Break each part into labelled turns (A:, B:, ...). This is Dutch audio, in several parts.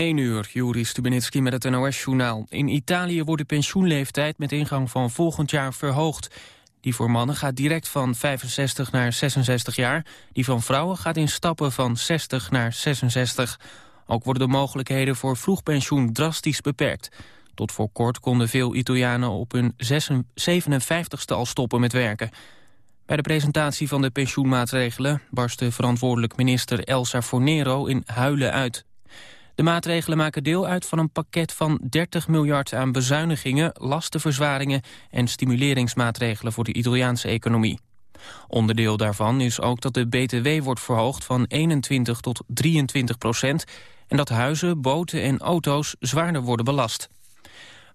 A: 1 uur, Juri Stubenitski met het NOS-journaal. In Italië wordt de pensioenleeftijd met ingang van volgend jaar verhoogd. Die voor mannen gaat direct van 65 naar 66 jaar. Die van vrouwen gaat in stappen van 60 naar 66. Ook worden de mogelijkheden voor vroegpensioen drastisch beperkt. Tot voor kort konden veel Italianen op hun 57ste al stoppen met werken. Bij de presentatie van de pensioenmaatregelen barstte verantwoordelijk minister Elsa Fornero in huilen uit. De maatregelen maken deel uit van een pakket van 30 miljard aan bezuinigingen, lastenverzwaringen en stimuleringsmaatregelen voor de Italiaanse economie. Onderdeel daarvan is ook dat de BTW wordt verhoogd van 21 tot 23 procent en dat huizen, boten en auto's zwaarder worden belast.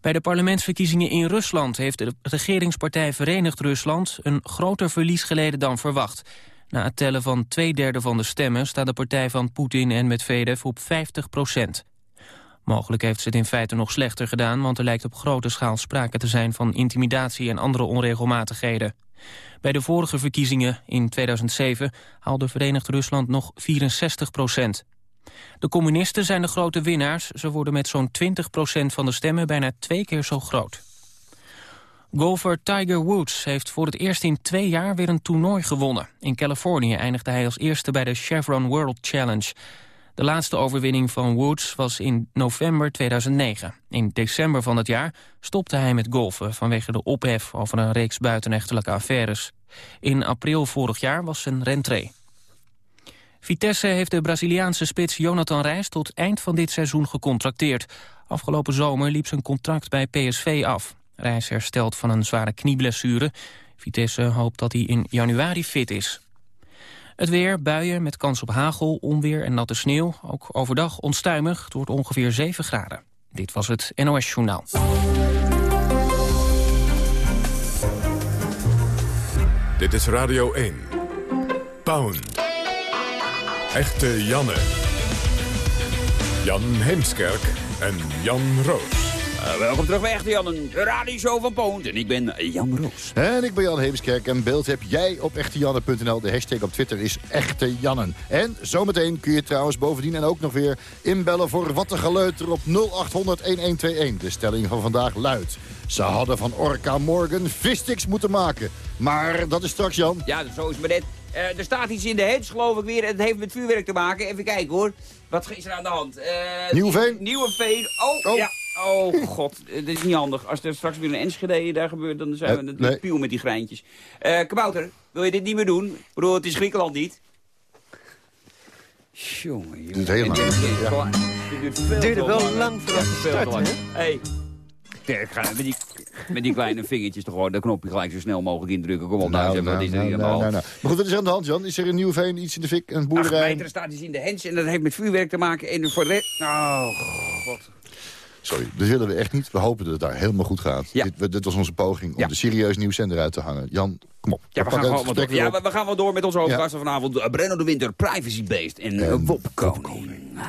A: Bij de parlementsverkiezingen in Rusland heeft de regeringspartij Verenigd Rusland een groter verlies geleden dan verwacht. Na het tellen van twee derde van de stemmen staat de partij van Poetin en Medvedev op 50 procent. Mogelijk heeft ze het in feite nog slechter gedaan, want er lijkt op grote schaal sprake te zijn van intimidatie en andere onregelmatigheden. Bij de vorige verkiezingen in 2007 haalde Verenigd Rusland nog 64 procent. De communisten zijn de grote winnaars. Ze worden met zo'n 20% van de stemmen bijna twee keer zo groot. Golfer Tiger Woods heeft voor het eerst in twee jaar weer een toernooi gewonnen. In Californië eindigde hij als eerste bij de Chevron World Challenge. De laatste overwinning van Woods was in november 2009. In december van dat jaar stopte hij met golfen... vanwege de ophef over een reeks buitenechtelijke affaires. In april vorig jaar was zijn rentree. Vitesse heeft de Braziliaanse spits Jonathan Reis tot eind van dit seizoen gecontracteerd. Afgelopen zomer liep zijn contract bij PSV af. Reis herstelt van een zware knieblessure. Vitesse hoopt dat hij in januari fit is. Het weer, buien met kans op hagel, onweer en natte sneeuw. Ook overdag onstuimig, het wordt ongeveer 7 graden. Dit was het NOS Journaal.
B: Dit is Radio 1. Pound. Echte Janne. Jan Heemskerk en Jan Roos.
C: Uh, welkom terug bij Echte Jan, een radioshow van Poont. En ik ben Jan Roos.
D: En ik ben Jan Heemskerk. En beeld heb jij op echtejanne.nl. De hashtag op Twitter is Echte Jannen. En zometeen kun je trouwens bovendien en ook nog weer inbellen... voor wat een geleuter op 0800-1121. De stelling van vandaag luidt. Ze hadden van Orca Morgan vissticks moeten maken. Maar dat is straks, Jan.
C: Ja, zo is het net. Uh, er staat iets in de hedge, geloof ik weer. Het heeft met vuurwerk te maken. Even kijken, hoor. Wat is er aan de hand? Uh,
D: Nieuwe
C: Nieuwe veen. Oh, oh, ja. Oh, god. Dit is niet handig. Als er straks weer een Enschede daar gebeurt, dan zijn we uh, natuurlijk nee. met die greintjes. Uh, Kabouter, wil je dit niet meer doen? Ik bedoel, het is Griekenland niet. Jongen, jongen.
D: Het helemaal niet.
E: Het duurde wel lang voordat het start, hè?
C: Hey. Ik ga met die, met die kleine vingertjes toch gewoon dat knopje gelijk zo snel mogelijk indrukken. Kom op, nou, nou, nou,
D: is er nou, nou, nou, Maar goed, wat is er aan de hand, Jan? Is er een nieuwe veen, iets in de fik, een boerderij?
C: Ach, staat iets in de hens en dat heeft met vuurwerk te maken. En voor de Oh, god.
D: Sorry, dat willen we echt niet. We hopen dat het daar helemaal goed gaat.
C: Ja.
D: Dit, dit, was onze poging om ja. de serieus nieuwszender uit te hangen. Jan, kom op.
C: Ja, we, gaan, gewoon door, ja we, we, gaan wel door met onze hoofdgasten vanavond. Uh, Brenno de Winter, privacy-based en uh, Wop Koning.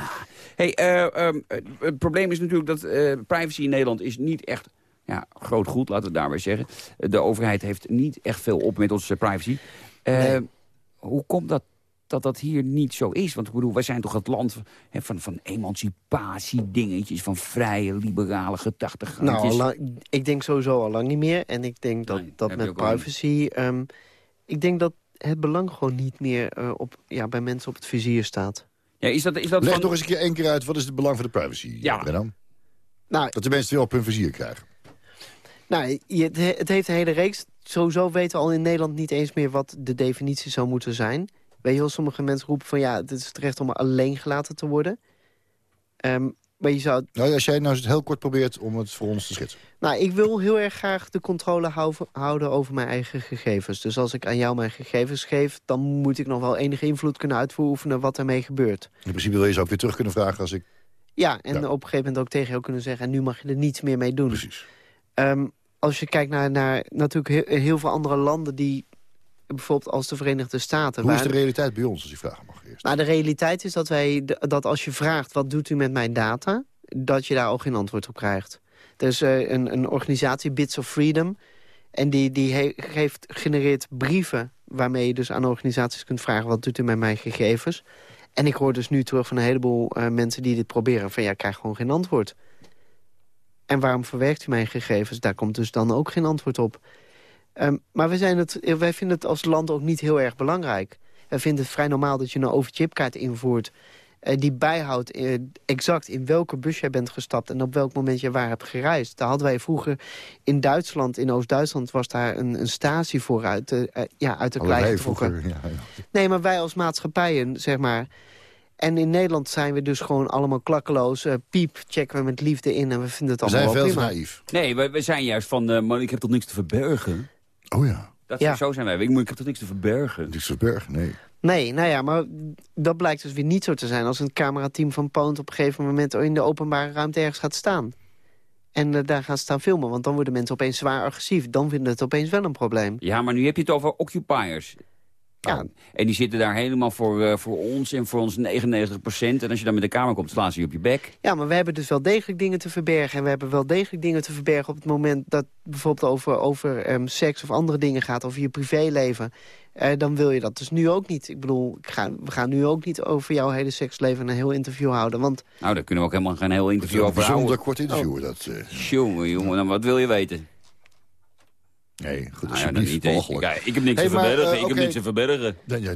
C: Hey, uh, um, het probleem is natuurlijk dat privacy in Nederland is niet echt ja, groot goed, laten we het daarbij zeggen. De overheid heeft niet echt veel op met onze privacy. Nee. Hoe komt dat dat dat hier niet zo is. Want ik bedoel, wij zijn toch het land hè, van, van emancipatie, dingetjes, van vrije, liberale gedachtegangetjes.
E: Nou, ik denk sowieso al lang niet meer. En ik denk dat, nee, dat met privacy... Um, ik denk dat het belang gewoon niet meer uh, op, ja, bij mensen op het vizier staat.
C: Ja, is dat, is dat
D: Leg
C: van...
D: nog eens een keer één keer uit, wat is het belang van de privacy? Ja. Nou, dat de mensen wel op hun vizier krijgen.
E: Nou, het heeft een hele reeks. Sowieso weten we al in Nederland niet eens meer wat de definitie zou moeten zijn. Weet je wel, sommige mensen roepen van ja, het is terecht om alleen gelaten te worden. Um, maar je zou...
D: Nou, als jij nou eens heel kort probeert om het voor ons te schetsen.
E: Nou, ik wil heel erg graag de controle houden over mijn eigen gegevens. Dus als ik aan jou mijn gegevens geef... dan moet ik nog wel enige invloed kunnen uitvoeren wat ermee gebeurt.
D: In principe wil je ze ook weer terug kunnen vragen als ik...
E: Ja, en op een gegeven moment ook tegen jou kunnen zeggen... en nu mag je er niets meer mee doen.
D: Precies.
E: Um, als je kijkt naar, naar natuurlijk heel, heel veel andere landen... die bijvoorbeeld als de Verenigde Staten.
D: Hoe is de realiteit bij ons, als je vragen mag eerst?
E: Nou, de realiteit is dat, wij, dat als je vraagt... wat doet u met mijn data, dat je daar al geen antwoord op krijgt. Er is uh, een, een organisatie, Bits of Freedom... en die, die geeft, genereert brieven waarmee je dus aan organisaties kunt vragen... wat doet u met mijn gegevens... En ik hoor dus nu terug van een heleboel uh, mensen die dit proberen... van ja, ik krijg gewoon geen antwoord. En waarom verwerkt u mijn gegevens? Daar komt dus dan ook geen antwoord op. Um, maar wij, zijn het, wij vinden het als land ook niet heel erg belangrijk. Wij vinden het vrij normaal dat je een overchipkaart invoert... Uh, die bijhoudt uh, exact in welke bus jij bent gestapt... en op welk moment je waar hebt gereisd. Daar hadden wij vroeger in Duitsland, in Oost-Duitsland... was daar een, een statie voor uit de, uh, ja, uit de klei
D: vroeger, ja, ja.
E: Nee, maar wij als maatschappijen, zeg maar... En in Nederland zijn we dus gewoon allemaal klakkeloos. Uh, piep, checken we met liefde in en we vinden het allemaal
D: We zijn veel
E: prima.
D: te naïef.
C: Nee, we, we zijn juist van, uh, maar ik heb toch niks te verbergen?
D: Oh ja.
C: Dat,
E: Ja.
C: Zo zijn wij. Ik, ik heb toch niks te verbergen?
D: Niks verbergen, nee.
E: Nee, nou ja, maar dat blijkt dus weer niet zo te zijn... als een camerateam van Poont op een gegeven moment... in de openbare ruimte ergens gaat staan. En uh, daar gaan staan filmen, want dan worden mensen opeens zwaar agressief. Dan vinden het opeens wel een probleem.
C: Ja, maar nu heb je het over occupiers.
E: Ja.
C: Nou, en die zitten daar helemaal voor, uh, voor ons en voor ons 99% En als je dan met de kamer komt, slaan ze je op je bek.
E: Ja, maar we hebben dus wel degelijk dingen te verbergen. En we hebben wel degelijk dingen te verbergen op het moment dat bijvoorbeeld over, over um, seks of andere dingen gaat, over je privéleven. Uh, dan wil je dat dus nu ook niet. Ik bedoel, ik ga, we gaan nu ook niet over jouw hele seksleven een heel interview houden. Want...
C: Nou, daar kunnen we ook helemaal geen heel interview
D: Een
C: over houden.
D: bijzonder kort interview. Oh. Dat, uh...
C: Jongen, jongen, dan wat wil je weten?
D: Nee, goed,
C: nou ja, niet ik, ik heb niks
D: hey,
C: te verbergen.
D: Maar, uh,
C: ik
D: okay.
C: heb niks te verbergen.
D: Nee, nee, nee.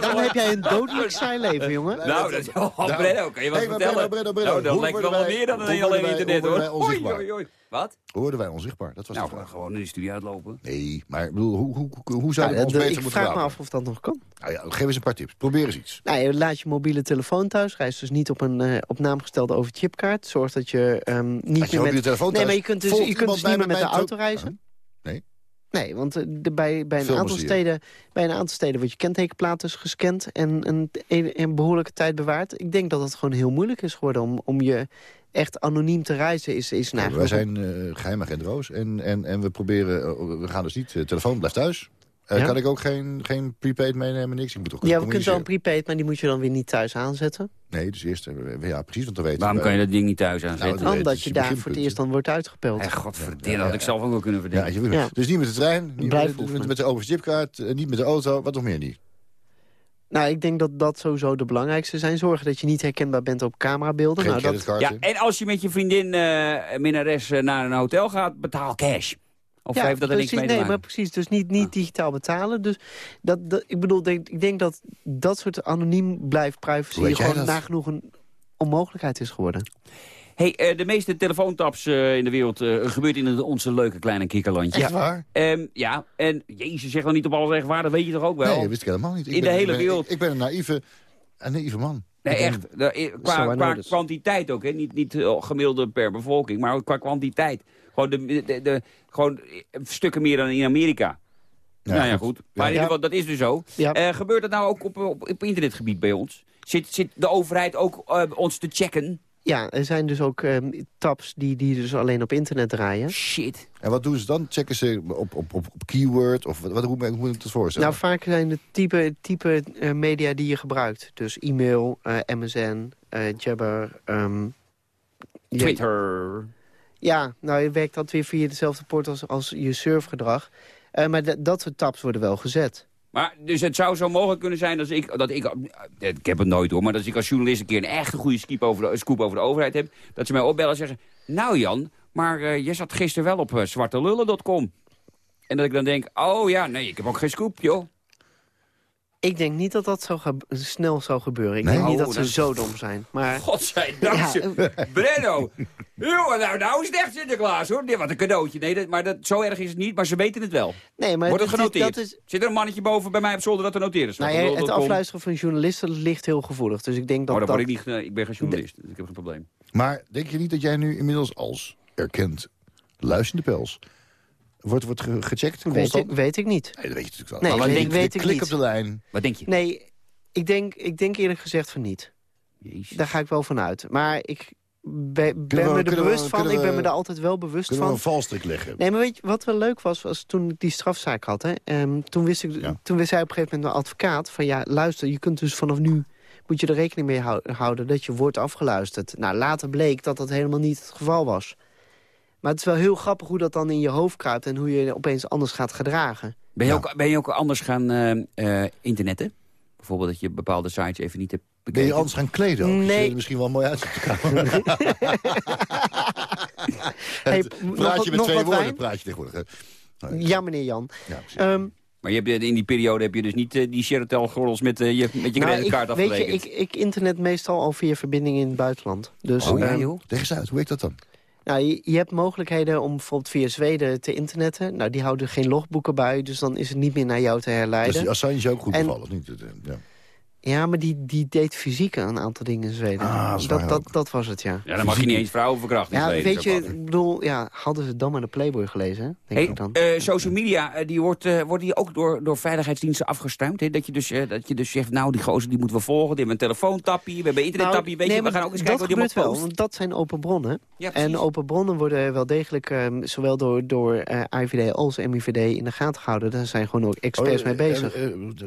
E: Dan,
C: heb
E: jij, een dodelijk saai leven, jongen.
C: Nou, dat is oh, Brenno, kan je wat
D: hey,
C: vertellen? Nou, dat lijkt wel meer dan een alleen internet, hoor.
D: Oei, oei,
C: oei. Wat?
D: Hoorden wij onzichtbaar? Dat was
C: nou,
D: de vraag.
C: gewoon in de studio uitlopen.
D: Nee, maar bedoel, hoe, hoe, hoe, zou ja, ons
E: de,
D: beter
E: Ik
D: moeten
E: vraag me af of dat nog kan.
D: Nou ja, geef eens een paar tips. Probeer eens iets.
E: Nou, laat je mobiele telefoon thuis. Reis dus niet op een uh, op naam gestelde overchipkaart. Zorg dat je um, niet
D: je
E: meer met...
D: telefoon
E: nee, maar je kunt dus, je kunt dus niet meer met de auto reizen.
D: Uh, nee.
E: Nee, want de, bij, bij, een aantal steden, bij een aantal steden wordt je kentekenplaat dus gescand... en een, een, een behoorlijke tijd bewaard. Ik denk dat het gewoon heel moeilijk is geworden om, om je echt anoniem te reizen. Is, is
D: ja, wij zijn uh, geheim agent Roos en, en, en we proberen... Uh, we gaan dus niet... Uh, telefoon blijft thuis. Uh, ja? Kan ik ook geen, geen prepaid meenemen, niks? Ik moet toch
E: ja, we kunnen wel een prepaid, maar die moet je dan weer niet thuis aanzetten.
D: Nee, dus eerst... Ja, precies, want dan weten
C: Waarom kan je dat ding niet thuis aanzetten?
E: Nou, Omdat je daar voor het eerst dan wordt uitgepeld.
C: Hey, godverdomme, ja, ja, had ik zelf ook wel kunnen verdienen.
D: Ja. Dus niet met de trein, niet met, met, met de overchipkaart, niet met de auto, wat nog meer niet?
E: Nou, ik denk dat dat sowieso de belangrijkste zijn. Zorgen dat je niet herkenbaar bent op camerabeelden.
D: Geen
E: nou, dat...
C: Ja, en als je met je vriendin, uh, minnares, uh, naar een hotel gaat, betaal cash. Of
E: ja,
C: heeft dat er
E: precies,
C: niks mee
E: nee, maar precies. Dus niet, niet ah. digitaal betalen. Dus dat, dat, ik bedoel, denk, ik denk dat dat soort anoniem blijft privacy gewoon nagenoeg een onmogelijkheid is geworden.
C: Hey, uh, de meeste telefoontaps uh, in de wereld uh, gebeurt in het, onze leuke kleine kikkerlandje.
D: Echt waar?
C: Um, ja, en jezus, zeg dan niet op alles echt waar, dat weet je toch ook wel?
D: Nee, dat wist ik helemaal niet. Ik
C: in
D: ben,
C: de hele
D: ik ben,
C: wereld.
D: Ik, ik, ben een naïeve, een naïeve man.
C: Nee, echt. Qua, qua kwantiteit ook, hè. Niet, niet gemiddelde per bevolking, maar qua kwantiteit. Gewoon, de, de, de, gewoon stukken meer dan in Amerika. Ja, nou ja, goed. Maar in ieder geval, dat is dus zo. Ja. Uh, gebeurt dat nou ook op, op, op internetgebied bij ons? Zit, zit de overheid ook uh, ons te checken?
E: Ja, er zijn dus ook um, tabs die, die dus alleen op internet draaien.
C: Shit.
D: En wat doen ze dan? Checken ze op, op, op, op keyword? Of wat, wat, hoe, hoe moet ik dat voorstellen?
E: Nou, vaak zijn het type, type uh, media die je gebruikt. Dus e-mail, uh, MSN, Jabber... Um,
C: Twitter...
E: Ja, nou, je werkt dat weer via dezelfde port als, als je surfgedrag. Uh, maar dat soort tabs worden wel gezet.
C: Maar dus het zou zo mogelijk kunnen zijn dat ik, dat ik, ik heb het nooit hoor, maar dat ik als journalist een keer een echte goede scoop over de, scoop over de overheid heb, dat ze mij opbellen en zeggen, nou Jan, maar uh, je zat gisteren wel op uh, zwartelullen.com. En dat ik dan denk, oh ja, nee, ik heb ook geen scoop, joh.
E: Ik denk niet dat dat zo snel zou gebeuren. Ik nee? denk niet oh, dat ze dat... zo dom zijn. Maar...
C: Godzijdank. Ja. Brenno. Jongen, nou, nou is het echt Sinterklaas, hoor. Nee, wat een cadeautje. Nee, dat, maar dat, zo erg is het niet, maar ze weten het wel.
E: Nee, maar
C: Wordt het genoteerd?
E: Dat is...
C: Zit er een mannetje boven bij mij op zolder dat te noteren is?
E: Nou, ja, het afluisteren van journalisten ligt heel gevoelig. Dus ik denk dat...
C: Oh, dan
E: dat...
C: word ik niet... ik ben geen journalist, dus ik heb geen probleem.
D: Maar denk je niet dat jij nu inmiddels als erkend luisterende pels... Wordt, wordt ge gecheckt
E: weet ik, weet ik niet.
D: Nee, dat weet je natuurlijk wel.
E: Nee,
D: maar
E: weet,
D: denk,
E: weet ik
D: klik
E: niet.
D: op de lijn.
C: Wat denk je?
E: Nee, ik denk, ik denk eerlijk gezegd van niet.
C: Jezus.
E: Daar ga ik wel van uit. Maar ik ben, ben
D: we,
E: me er bewust
D: we,
E: van.
D: we,
E: ik ben me er altijd wel bewust
D: kunnen
E: van.
D: we een valstrik leggen?
E: Nee, maar weet je wat wel leuk was? was toen ik die strafzaak had. Hè, um, toen, wist ik,
D: ja.
E: toen wist hij op een gegeven moment mijn advocaat... van ja, luister, je kunt dus vanaf nu... moet je er rekening mee hou houden dat je wordt afgeluisterd. Nou, later bleek dat dat helemaal niet het geval was. Maar het is wel heel grappig hoe dat dan in je hoofd kruipt... en hoe je opeens anders gaat gedragen.
C: Ben je,
E: ja.
C: ook, ben je ook anders gaan uh, uh, internetten? bijvoorbeeld dat je bepaalde sites even niet hebt bekeken?
D: Ben je anders gaan kleden ook?
E: Nee.
D: Je er misschien wel mooi uit op de kamer.
E: Hey,
D: praat je met
E: nog
D: twee woorden,
E: wijn?
D: praat je tegenwoordig. hè?
E: Ja, meneer Jan.
D: Ja.
E: Ehm,
C: Maar je hebt, in die periode heb je dus niet eh, die Sheratel-gordels met, eh, je, met je
E: nou,
C: creditcard
E: ik, weet je, ik, ik internet meestal al via verbinding in het buitenland. Dus,
C: oh ja,
E: ehm,
C: joh.
D: Leg eens uit, hoe heet dat dan?
E: Nou, je, je hebt mogelijkheden om bijvoorbeeld via Zweden te internetten. Nou, die houden geen logboeken bij, dus dan is het niet meer naar jou te
D: Dus
E: herleiden.
D: die Assange ook goed
E: En-
D: bevallen, of niet? Eh, Ja.
E: Ja, maar die, die deed fysiek een aantal dingen in Zweden.
D: Ah, dat
E: dat, dat, was het, ja.
C: Ja, dan mag je niet eens vrouwen verkrachten. in
E: Ja,
C: Zweden,
E: weet je, ik bedoel, ja, hadden ze dan maar de Playboy gelezen, hè? denk
C: Hey,
E: ik dan.
C: eh, social media, eh, die wordt, eh, worden die ook door, door veiligheidsdiensten afgestruimd? Hè? Dat, je dus, eh, dat je dus zegt, nou, die gozer die moeten we volgen. Die hebben een telefoontapje, we hebben een internettapje. Weet
E: Nou, nee,
C: je, we gaan ook eens kijken wat die allemaal
E: wel, want dat zijn open bronnen.
C: Ja, precies.
E: En open bronnen worden wel degelijk, ehm, zowel door, door eh, IVD als MIVD, in de gaten gehouden. Daar zijn gewoon ook experts
D: Oh,
E: mee bezig.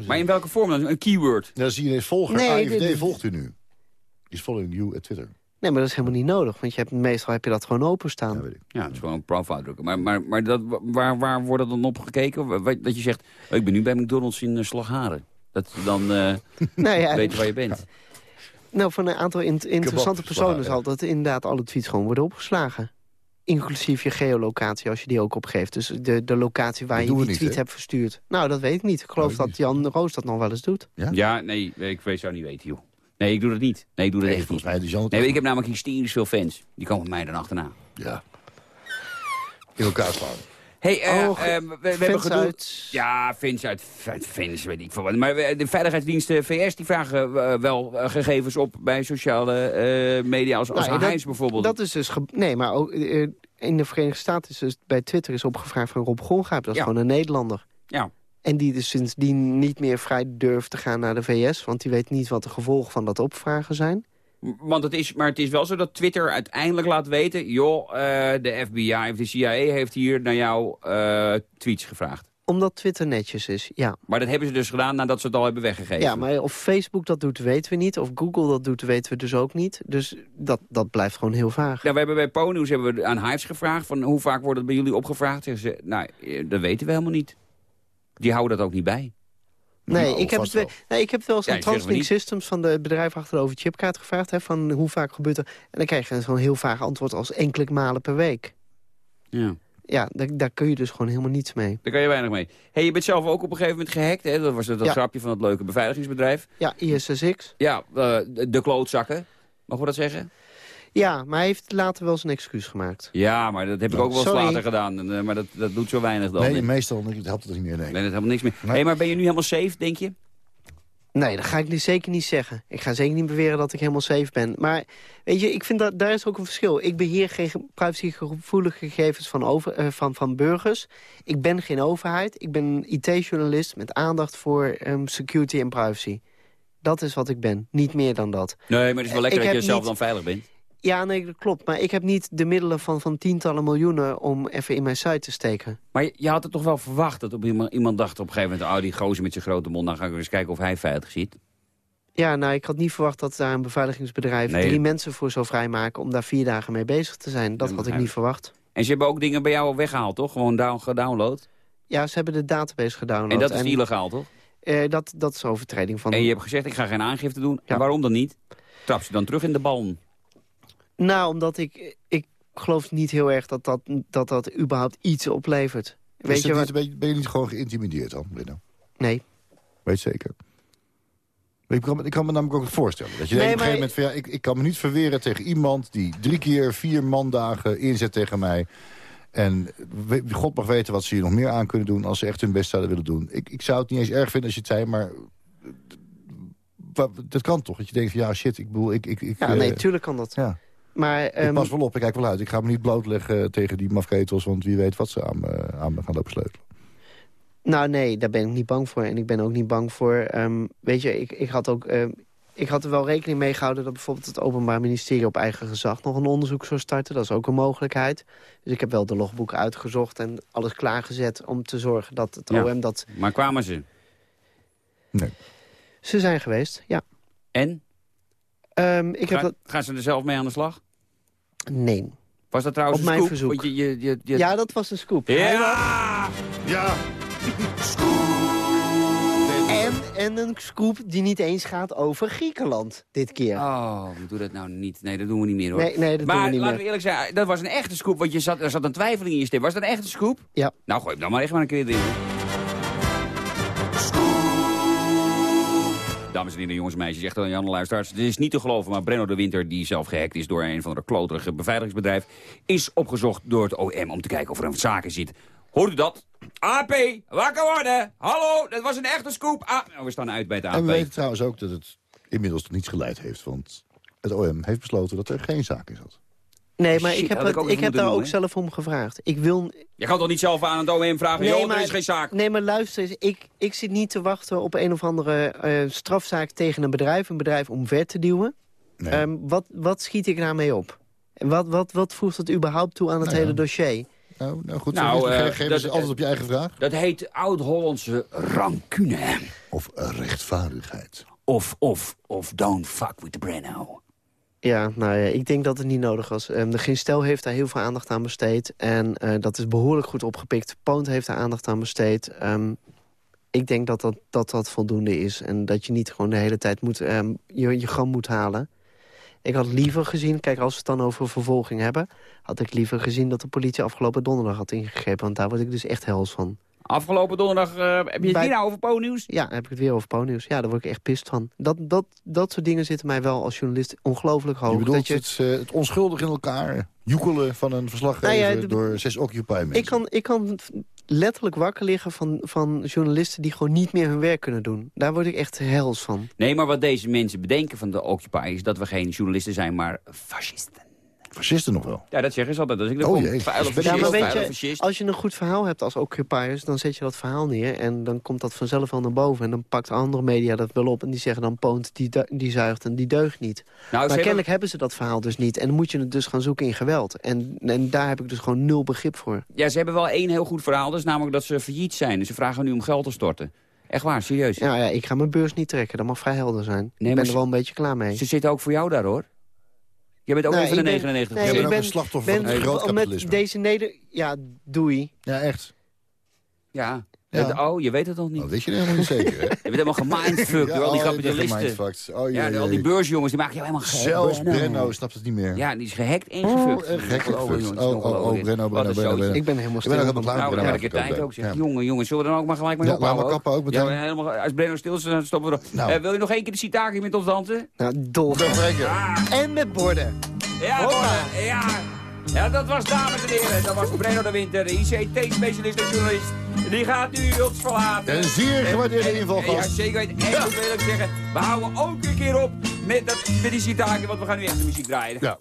C: Maar in welke vorm dan? Een keyword?
D: Dan zie je ineens volger.
E: Nee,
D: AFD
E: dit- dit-
D: volgt u nu. Is following you at Twitter.
E: Nee, maar dat is helemaal niet nodig, want je hebt, meestal heb je dat gewoon openstaan.
D: Ja, weet ik.
C: Ja, het is gewoon een profile drukken. Maar, maar, maar dat, waar, waar wordt dat dan op gekeken? Dat je zegt, oh, ik ben nu bij McDonald's in uh, Slagharen. Dat je dan eh
E: nou ja,
C: weet waar je bent.
E: Nou, van een aantal in- interessante
D: Kebab,
E: personen zal dat inderdaad alle tweets gewoon worden opgeslagen. Inclusief je geolocatie, als je die ook opgeeft. Dus de, de locatie waar
D: Dat
E: je die
D: niet,
E: tweet hebt verstuurd. Nou, dat weet ik niet. Ik geloof dat. Jan Roos dat nog wel eens doet.
D: Ja?
C: Ja, nee, ik weet, zou niet weten, joh. Nee, ik doe dat niet. Nee, ik doe dat
D: Nee,
C: echt niet.
D: volgens mij is Jan het
C: Nee, ik heb namelijk hysterisch veel fans. Die komen mij dan achterna.
D: Ja. In elkaar slaan.
C: Hey, eh,
E: Oh,
C: eh, we, we hebben gedoe...
E: uit...
C: Ja, fans uit weet ik veel wat. Maar de veiligheidsdiensten VS die vragen eh, wel gegevens op bij sociale media als, als
E: Nou,
C: bijvoorbeeld.
E: Dat is dus... Nee, maar ook, in de Verenigde Staten is dus bij Twitter is opgevraagd van Rob Gongaap. Dat is
C: Ja.
E: gewoon een Nederlander.
C: Ja.
E: En die dus sindsdien niet meer vrij durft te gaan naar de VS. Want die weet niet wat de gevolgen van dat opvragen zijn.
C: Want het is, maar het is wel zo dat Twitter uiteindelijk laat weten... joh, eh, de FBI of de CIA heeft hier naar jou eh, tweets gevraagd.
E: Omdat Twitter netjes is, ja.
C: Maar dat hebben ze dus gedaan nadat ze het al hebben weggegeven.
E: Ja, maar of Facebook dat doet, weten we niet. Of Google dat doet, weten we dus ook niet. Dus dat, dat blijft gewoon heel vaag.
C: Nou, we hebben bij Pony's hebben we aan Hives gevraagd... Van hoe vaak wordt het bij jullie opgevraagd? Zeggen ze, nou, eh, dat weten we helemaal niet. Die houden dat ook niet bij.
E: Nee,
D: Nou,
E: ik heb, het, wel- nee, ik heb wel eens
C: Ja, dat
E: Translink. Systems van de bedrijf achterover chipkaart gevraagd. Hè, van hoe vaak gebeurt er. En dan krijg je zo'n heel vaag antwoord als enkele malen per week.
C: Ja.
E: Ja, daar, daar kun je dus gewoon helemaal niets mee.
C: Daar kan je weinig mee. hey, je bent zelf ook op een gegeven moment gehackt. Hè? Dat was dat
E: Ja.
C: grapje van het leuke beveiligingsbedrijf.
E: Ja, ISSX.
C: Ja, eh, de, de klootzakken. Mogen we dat zeggen?
E: Ja, maar hij heeft later wel zijn excuus gemaakt.
C: Ja, maar dat heb ik ook wel eens later gedaan. En, eh, maar dat, dat doet zo weinig dan.
D: Nee, meestal helpt het niet meer. Nee.
C: nee, dat helemaal niks meer.
D: Nee.
C: hey, maar ben je nu helemaal safe, denk je?
E: Nee, dat ga ik nu zeker niet zeggen. Ik ga zeker niet beweren dat ik helemaal safe ben. Maar weet je, ik vind dat daar is ook een verschil. Ik beheer geen ge- privacygevoelige gegevens van, over, eh, van, van burgers. Ik ben geen overheid. Ik ben een IT-journalist met aandacht voor ehm, security en privacy. Dat is wat ik ben. Niet meer dan dat.
C: Nee, maar het is wel lekker
E: Ik
C: dat je zelf
E: niet-
C: dan veilig bent.
E: Ja, nee, dat klopt. Maar ik heb niet de middelen van, van tientallen miljoenen om even in mijn site te steken.
C: Maar je, je had het toch wel verwacht dat op iemand, iemand dacht op een gegeven moment... oh, die gozer met zijn grote mond, dan ga ik eens kijken of hij veilig zit.
E: Ja, nou, ik had niet verwacht dat daar een beveiligingsbedrijf...
C: Nee.
E: drie mensen voor zou vrijmaken om daar vier dagen mee bezig te zijn. Dat
C: Ja,
E: had ik niet verwacht.
C: En ze hebben ook dingen bij jou weggehaald, toch? Gewoon down, gedownload.
E: Ja, ze hebben de database gedownload.
C: En dat is illegaal, toch?
E: eh, dat, dat is overtreding van...
C: En je hebt gezegd, ik ga geen aangifte doen.
E: Ja.
C: En waarom dan niet? Trap ze dan terug in de bal.
E: Nou, omdat ik... Ik geloof niet heel erg dat dat, dat, dat überhaupt iets oplevert. Weet
D: Is
E: je wat?
D: niet, ben, je, niet gewoon geïntimideerd dan, Brenno?
E: Nee.
D: Weet zeker. Ik kan, me- ik kan me namelijk ook voorstellen. Dat je
E: Nee,
D: denkt op een gegeven moment van ja, ik, ik kan me niet verweren tegen iemand die drie keer vier mandagen inzet tegen mij. En we- God mag weten wat ze hier nog meer aan kunnen doen als ze echt hun best zouden willen doen. Ik, ik zou het niet eens erg vinden als je het zei, maar eh, dat kan toch? Dat je denkt van ja shit, ik bedoel, ik... ik, ik
E: Ja, nee, tuurlijk kan dat.
D: ja.
E: Maar
D: ik
E: ehm,
D: pas wel op, ik kijk wel uit. Ik ga me niet blootleggen tegen die mafketels, want wie weet wat ze aan me, aan me gaan lopen sleutelen.
E: Nou nee, daar ben ik niet bang voor. En ik ben ook niet bang voor... ehm, weet je, ik, ik had ook... ehm, ik had er wel rekening mee gehouden dat bijvoorbeeld het Openbaar Ministerie op eigen gezag nog een onderzoek zou starten. Dat is ook een mogelijkheid. Dus ik heb wel de logboeken uitgezocht en alles klaargezet om te zorgen dat het
C: Ja.
E: OM dat...
C: Maar kwamen ze?
D: Nee.
E: Ze zijn geweest, ja.
C: En?
E: Ehm, ik heb dat...
C: Gaan ze er zelf mee aan de slag?
E: Nee.
C: Was dat trouwens
E: Op
C: een
E: mijn
C: scoop?
E: verzoek.
C: Want je, je, je, je-
E: Ja, dat was een scoop.
C: Ja!
D: Ja!
E: En, en En een scoop die niet eens gaat over Griekenland, dit keer.
C: Oh, doe dat nou niet. Nee, dat doen we niet meer hoor.
E: Nee, nee, dat
C: maar
E: doen we niet
C: laten
E: meer.
C: we eerlijk zijn, dat was een echte scoop. Want je zat, er zat een twijfeling in je stem. Was dat een echte scoop?
E: Ja.
C: Nou, gooi hem dan maar echt maar een keer erin. Dames en heren, jongens en meisjes, echt wel Jan luisteraars. Het is niet te geloven, maar Brenno de Winter, die zelf gehackt is door een van de kloterige beveiligingsbedrijf, is opgezocht door het OM om te kijken of er een zaken zit. Hoort u dat? AP, wakker worden! Hallo, dat was een echte scoop. Ah, nou, we staan uit bij het AP.
D: En we weten trouwens ook dat het inmiddels tot niets geleid heeft. Want het OM heeft besloten dat er geen zaak zat.
E: Nee, maar
C: Shit,
E: ik heb,
C: ik
E: ik heb daar
C: doen,
E: ook zelf om gevraagd. Ik wil...
C: Je gaat toch niet zelf aan het OM vragen, joh, er is geen zaak.
E: Nee, maar luister eens. Ik, ik zit niet te wachten op een of andere eh, strafzaak tegen een bedrijf. Een bedrijf omver te duwen.
D: Nee.
E: Ehm, wat, wat schiet ik daarmee op? En wat, wat, wat voegt het überhaupt toe aan het
D: Nou ja.
E: hele dossier?
D: nou, nou goed,
C: Nou, eh,
D: geef
C: dat-
D: ze altijd op je eigen vraag.
C: Dat heet oud-Hollandse rancune.
D: Of rechtvaardigheid.
C: Of, of, of don't fuck with the Brenno.
E: Ja, nou ja, ik denk dat het niet nodig was. Ehm, de Ginstel heeft daar heel veel aandacht aan besteed. En eh, dat is behoorlijk goed opgepikt. Poont heeft daar aandacht aan besteed. Ehm, ik denk dat dat, dat dat voldoende is. En dat je niet gewoon de hele tijd moet, ehm, je, je gram moet halen. Ik had liever gezien, kijk als we het dan over vervolging hebben... had ik liever gezien dat de politie afgelopen donderdag had ingegrepen. Want daar word ik dus echt hels van.
C: Afgelopen donderdag, eh, heb je het
E: Bij-
C: hier nou over Po-nieuws?
E: Ja, dan heb ik het weer over Ponyus. Ja, daar word ik echt pist van. Dat, dat, dat soort dingen zitten mij wel als journalist ongelooflijk hoog.
D: Je bedoelt
E: dat je,
D: Het, eh, het onschuldig in elkaar joekelen van een verslaggever
E: Nou ja, de-
D: door zes Occupy mensen.
E: Ik kan, ik kan letterlijk wakker liggen van, van journalisten die gewoon niet meer hun werk kunnen doen. Daar word ik echt hels van.
C: Nee, maar wat deze mensen bedenken van de Occupy... is dat we geen journalisten zijn, maar fascisten.
D: Fascisten nog wel.
C: Ja, dat zeggen ze altijd. Als ik er
D: Oh
C: kom,
D: jee.
C: vuile
D: Ja,
C: fascist,
E: Ja, maar weet
C: vuile
E: je,
C: fascist.
E: als je een goed verhaal hebt als occupiers... dan zet je dat verhaal neer en dan komt dat vanzelf wel naar boven. En dan pakt andere media dat wel op en die zeggen dan... Poont, die, die zuigt en die deugt niet.
C: Nou,
E: maar
C: hebben-
E: kennelijk hebben ze dat verhaal dus niet. En dan moet je het dus gaan zoeken in geweld. En, en daar heb ik dus gewoon nul begrip voor.
C: Ja, ze hebben wel één heel goed verhaal. Dat is namelijk dat ze failliet zijn. Dus ze vragen nu om geld te storten. Echt waar, serieus.
E: Ja, ja, ik ga mijn beurs niet trekken. Dat mag vrij helder zijn. ik ben er wel een beetje klaar mee.
C: Ze zitten ook voor jou daar, hoor. Je bent ook
E: Nou,
C: een van de
E: ik ben-
C: 99
E: nee,
D: Je
C: procent.
D: bent
E: ik
D: ook
E: ben-
D: een slachtoffer van het
E: met
D: grootkapitalisme.
E: deze neder... Ja, doei.
D: Ja, echt.
C: Ja.
D: Ja.
C: Dat- oh, je weet het nog niet.
D: Dat weet je helemaal niet zeker, hè?
C: Je bent helemaal gemindfucked door al die
D: oh,
C: kapitalisten.
D: gemindfucked. Oh,
C: Ja,
D: jee,
C: al die beursjongens, die maken jou helemaal gek.
D: Zelfs Brenno snapt het niet meer.
C: Ja, die is gehackt en gefukt.
D: Oh,
C: jongens,
D: Oh, oh, oh,
C: ongelooflijk.
D: Brenno, Brenno, Brenno.
E: Ik ben helemaal
D: Ik ben
E: stil.
D: ook helemaal klaar
C: Nou, ik tijd ook. Zeg.
D: Ja.
C: Jongen, jongens, zullen we dan ook maar gelijk mee
D: Ja,
C: ophouden?
D: maar kappen ook meteen.
C: Ja, helemaal, als Brenno stil is, dan stoppen we er.
D: Nou.
C: Eh, wil je nog één keer de Sitaki met ons dansen?
E: Nou, dol.
D: Breaker.
E: En met borden.
C: Ja, hoor, ja. Ja, dat was, dames en heren, dat was Brenno de Winter, de ICT-specialist en journalist. Die gaat nu ons verlaten.
D: Een zeer gewaardeerde invalgast.
C: Ja, zeker. En ik wil eerlijk zeggen, we houden ook een keer op met, dat, met die want we gaan nu echt de muziek draaien.
D: Ja.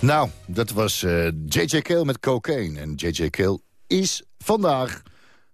D: Nou, dat was eh, J.J. Kale met cocaine. En J.J. Kale is vandaag...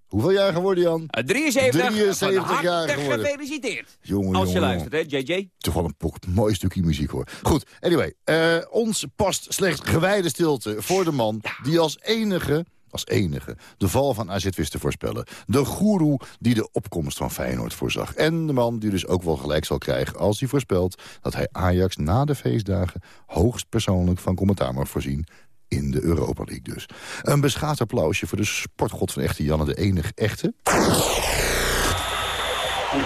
D: Hoeveel jaar geworden, Jan?
C: Eh, 73,
D: 73
C: van
D: jaar
C: harte
D: geworden.
C: gefeliciteerd.
D: Jongen,
C: Als je
D: jongen,
C: luistert, hè, JJ?
D: Toch wel een mooi stukje muziek, hoor. Goed, anyway. eh, ons past slechts gewijde stilte voor de man... die als enige, als enige de val van AZ wist te voorspellen. De goeroe die de opkomst van Feyenoord voorzag. En de man die dus ook wel gelijk zal krijgen als hij voorspelt... dat hij Ajax na de feestdagen hoogstpersoonlijk van commentaar mag voorzien in de Europa League dus. Een beschaafd applausje voor de sportgod van echte Janne, de enige echte.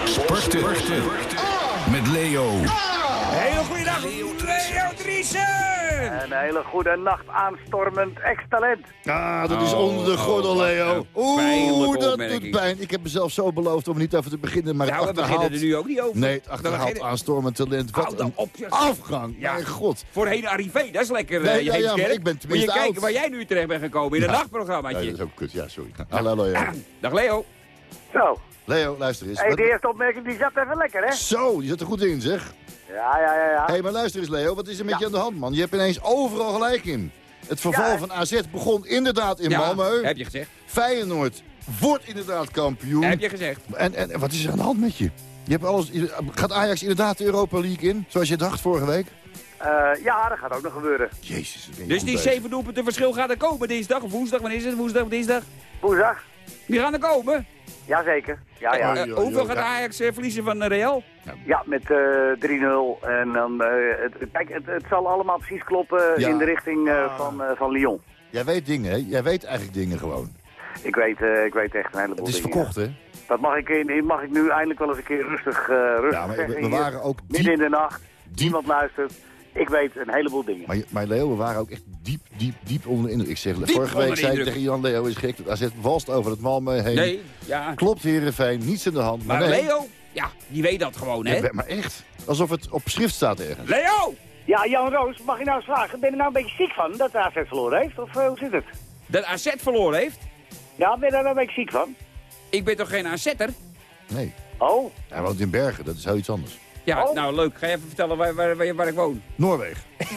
F: Sporten. Met Leo.
C: Hele goede dag, Leo Driessen!
G: Een hele goede nacht aanstormend ex-talent.
D: Ah, dat is
C: Oh,
D: onder de gordel,
C: oh,
D: Leo. Oeh, dat doet pijn. Ik heb mezelf zo beloofd om niet even te beginnen, maar
C: Nou, we
D: het
C: beginnen er nu ook niet over.
D: Nee, het
C: beginnen-
D: aanstormend talent. Wat
C: dan
D: een afgang.
C: Ja.
D: Mijn god.
C: Voorheen Arrivé, dat is lekker,
D: Nee,
C: eh, je
D: ja, ja, maar ik ben
C: Moet je
D: tenminste
C: kijken
D: oud.
C: waar jij nu terecht bent gekomen, in een nachtprogrammaatje.
D: Ja, dat is ook kut. Ja, sorry. Hallo, Leo.
C: Dag Leo.
G: Zo.
D: Leo, luister eens.
G: Hey, de eerste opmerking die zat even lekker, hè?
D: Zo, die zit er goed in, zeg.
G: Ja, ja, ja, ja.
D: Hé, hey, maar luister eens, Leo. Wat is er met je aan de hand, man? Je hebt ineens overal gelijk in. Het verval
G: Ja.
D: van AZ begon inderdaad in
C: Ja,
D: Malmö.
C: heb je gezegd.
D: Feyenoord wordt inderdaad kampioen.
C: Heb je gezegd.
D: En, en, wat is er aan de hand met je? je hebt alles, gaat Ajax inderdaad de Europa League in? Zoals je dacht vorige week?
G: Eh, ja, dat gaat ook nog gebeuren.
D: Jezus. je
C: Dus die zeven doelpunten verschil gaat er komen dinsdag of woensdag. Wanneer is het? Woensdag of dinsdag?
G: Woensdag?
C: Die gaan er komen.
G: Jazeker. Ja, ja.
C: Eh,
D: ja,
C: hoeveel gaat Ajax eh, verliezen van eh, Real?
G: Ja, met eh 3-0. En dan, eh, het, kijk, het, het zal allemaal precies kloppen
D: Ja.
G: in de richting eh, van, eh, van Lyon.
D: Jij weet dingen, hè? Jij weet eigenlijk dingen gewoon.
G: Ik weet, eh, ik weet echt een heleboel
D: Het is
G: dingen.
D: verkocht, hè?
G: Dat mag ik, in, mag ik nu eindelijk wel eens een keer rustig, eh rustig
D: Ja, maar we,
G: zeggen.
D: we waren ook
G: Midden in
D: diep...
G: de nacht. Niemand luistert. Ik weet een heleboel dingen.
D: Maar, maar Leo, we waren ook echt diep, diep, diep onder de indruk. Ik zeg, vorige week zei ik tegen Jan Leo is gek. AZ walst over het Malmö heen.
C: Nee, ja.
D: Klopt, Heerenveen, niets in de hand. Maar,
C: Maar
D: nee.
C: Leo, ja, die weet dat gewoon, hè?
D: Ja, maar echt, alsof het op schrift staat ergens.
C: Leo!
G: Ja, Jan Roos, mag je nou eens vragen? Ben je er nou een beetje ziek van dat de AZ verloren heeft? Of eh, hoe zit het?
C: Dat AZ verloren heeft.
G: Ja, ben je daar nou een beetje ziek van?
C: Ik ben toch geen AZ'er?
D: Nee,
G: Oh,
D: hij woont in Bergen, dat is heel iets anders.
C: Ja,
G: Oh.
C: nou leuk. Ga je even vertellen waar, waar, waar, waar ik woon.
D: Noorwegen.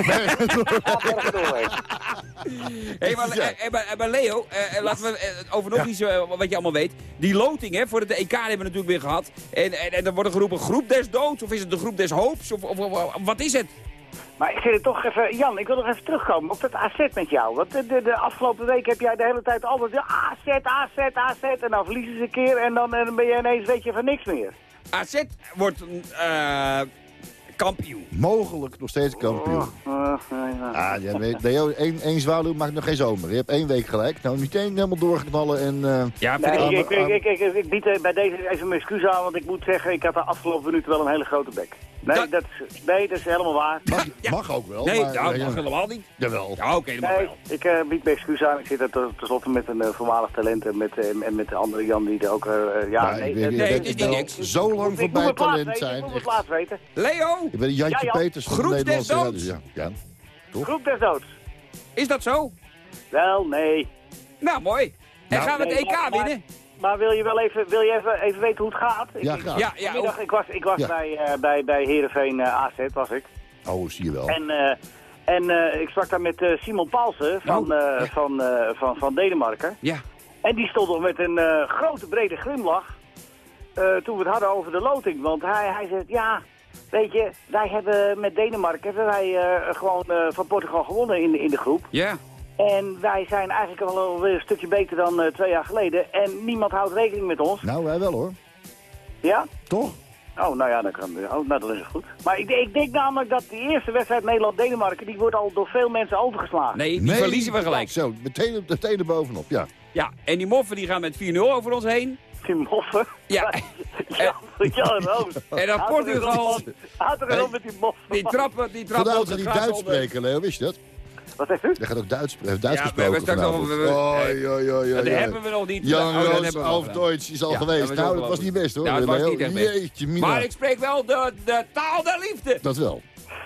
C: Hé, maar,
D: Ja.
C: eh, eh, maar, eh, maar Leo, eh, laten we eh, over nog iets wat je allemaal weet. Die loting hè, voor het EK hebben we natuurlijk weer gehad. En, en, en er wordt er geroepen groep des doods, of is het de groep des hoops, of, of, of- wat is het?
G: Maar ik zit er toch even... Jan, ik wil nog even terugkomen op dat AZ met jou. Want de, de, de afgelopen week heb jij de hele tijd altijd... AZ, AZ, AZ. En dan verliezen ze een keer en dan, en dan ben je ineens weet je van niks meer.
C: AZ wordt eh, kampioen.
D: Mogelijk nog steeds kampioen.
G: Uh, ja.
D: Ah, jij weet, Leo, één, één zwaluw maakt nog geen zomer. Je hebt één week gelijk. Nou, meteen helemaal doorgeknallen en... eh,
C: Ja,
G: Nee,
C: ik
G: ik, ik, ik, ik, ik, ik bied eh, bij deze even mijn excuus aan, want ik moet zeggen, ik had de afgelopen minuten wel een hele grote bek. Nee,
C: Dat-
G: dat, is, nee, dat is helemaal waar.
D: mag,
C: Ja.
D: mag ook wel.
C: Nee,
D: maar,
C: nou, dat mag helemaal niet.
D: Jawel.
C: Ja, oké, dat mag
G: Nee,
C: wel.
G: ik eh, bied mijn excuus aan. Ik zit er ten- tenslotte met een voormalig talent en met, en met de andere Jan die er ook... ja, nee,
D: ik
C: nee, het is
D: wel
C: niet niks.
D: Zo lang
G: ik
D: voorbij talent
G: weten, ik
D: zijn.
G: moet
D: Echt.
G: plaats weten.
C: Leo,
D: Bent een Jantje
G: Ja, Jan.
D: Peters van de
C: Groep des
D: Nederlandse. Ja, ja.
G: Groep des doods.
C: is dat zo?
G: Wel, nee.
C: Nou, mooi. En
D: Nou,
C: gaan we het EK
G: maar- maar-
C: winnen?
G: Maar wil je wel even, wil je even, even weten hoe het gaat? Ik-
D: Ja,
G: ik-
D: graag.
C: Ja, ja,
G: Vanmiddag, ik was, ik was
D: Ja.
G: bij, eh bij, bij Heerenveen eh, AZ, was ik.
D: Oh, zie je wel.
G: En, eh, en eh, ik sprak daar met eh, Simon Paulsen van,
C: Oh,
G: eh, van, eh, van, van Denemarken.
C: Ja.
G: En die stond nog met een eh, grote brede glimlach eh, toen we het hadden over de loting. Want hij, hij zegt, ja, weet je, wij hebben met Denemarken hebben wij eh, gewoon eh, van Portugal gewonnen in, de- in de groep.
C: Ja.
G: En wij zijn eigenlijk al weer een stukje beter dan eh, twee jaar geleden. En niemand houdt rekening met ons.
D: Nou, wij wel hoor.
G: Ja?
D: Toch?
G: Oh, nou ja, dan kan, oh, nou, dan is het goed. Maar ik, ik denk namelijk dat die eerste wedstrijd Nederland-Denemarken... die wordt al door veel mensen overgeslagen.
C: Nee, die verliezen we gelijk.
D: Zo, meteen, meteen er bovenop, ja.
C: Ja, en die moffen die gaan met 4-0 over ons heen.
G: Die moffen.
C: Ja.
G: ja, ja, Roos.
C: En dan
G: op, man. Houd er eens op met die moffen.
C: Die trappen, die trappen
D: Vandaar dat hij
C: gras
D: Duits
C: onder.
D: spreken, Leo, wist je dat?
G: Wat zegt u?
D: Hij gaat ook Duits, heeft Duits
C: Ja, we hebben
D: gesproken
C: nog- Dat hebben we nog niet.
D: Jan
C: Oh, dat
D: Roos
C: gedaan.
D: Deutsch is al
C: Ja,
D: geweest.
C: dat
D: nou, dat was niet best hoor.
C: Ja, het was
D: Leo.
C: niet echt best.
D: Jeetje, mina.
C: Maar ik spreek wel de, de taal der liefde.
D: Dat wel.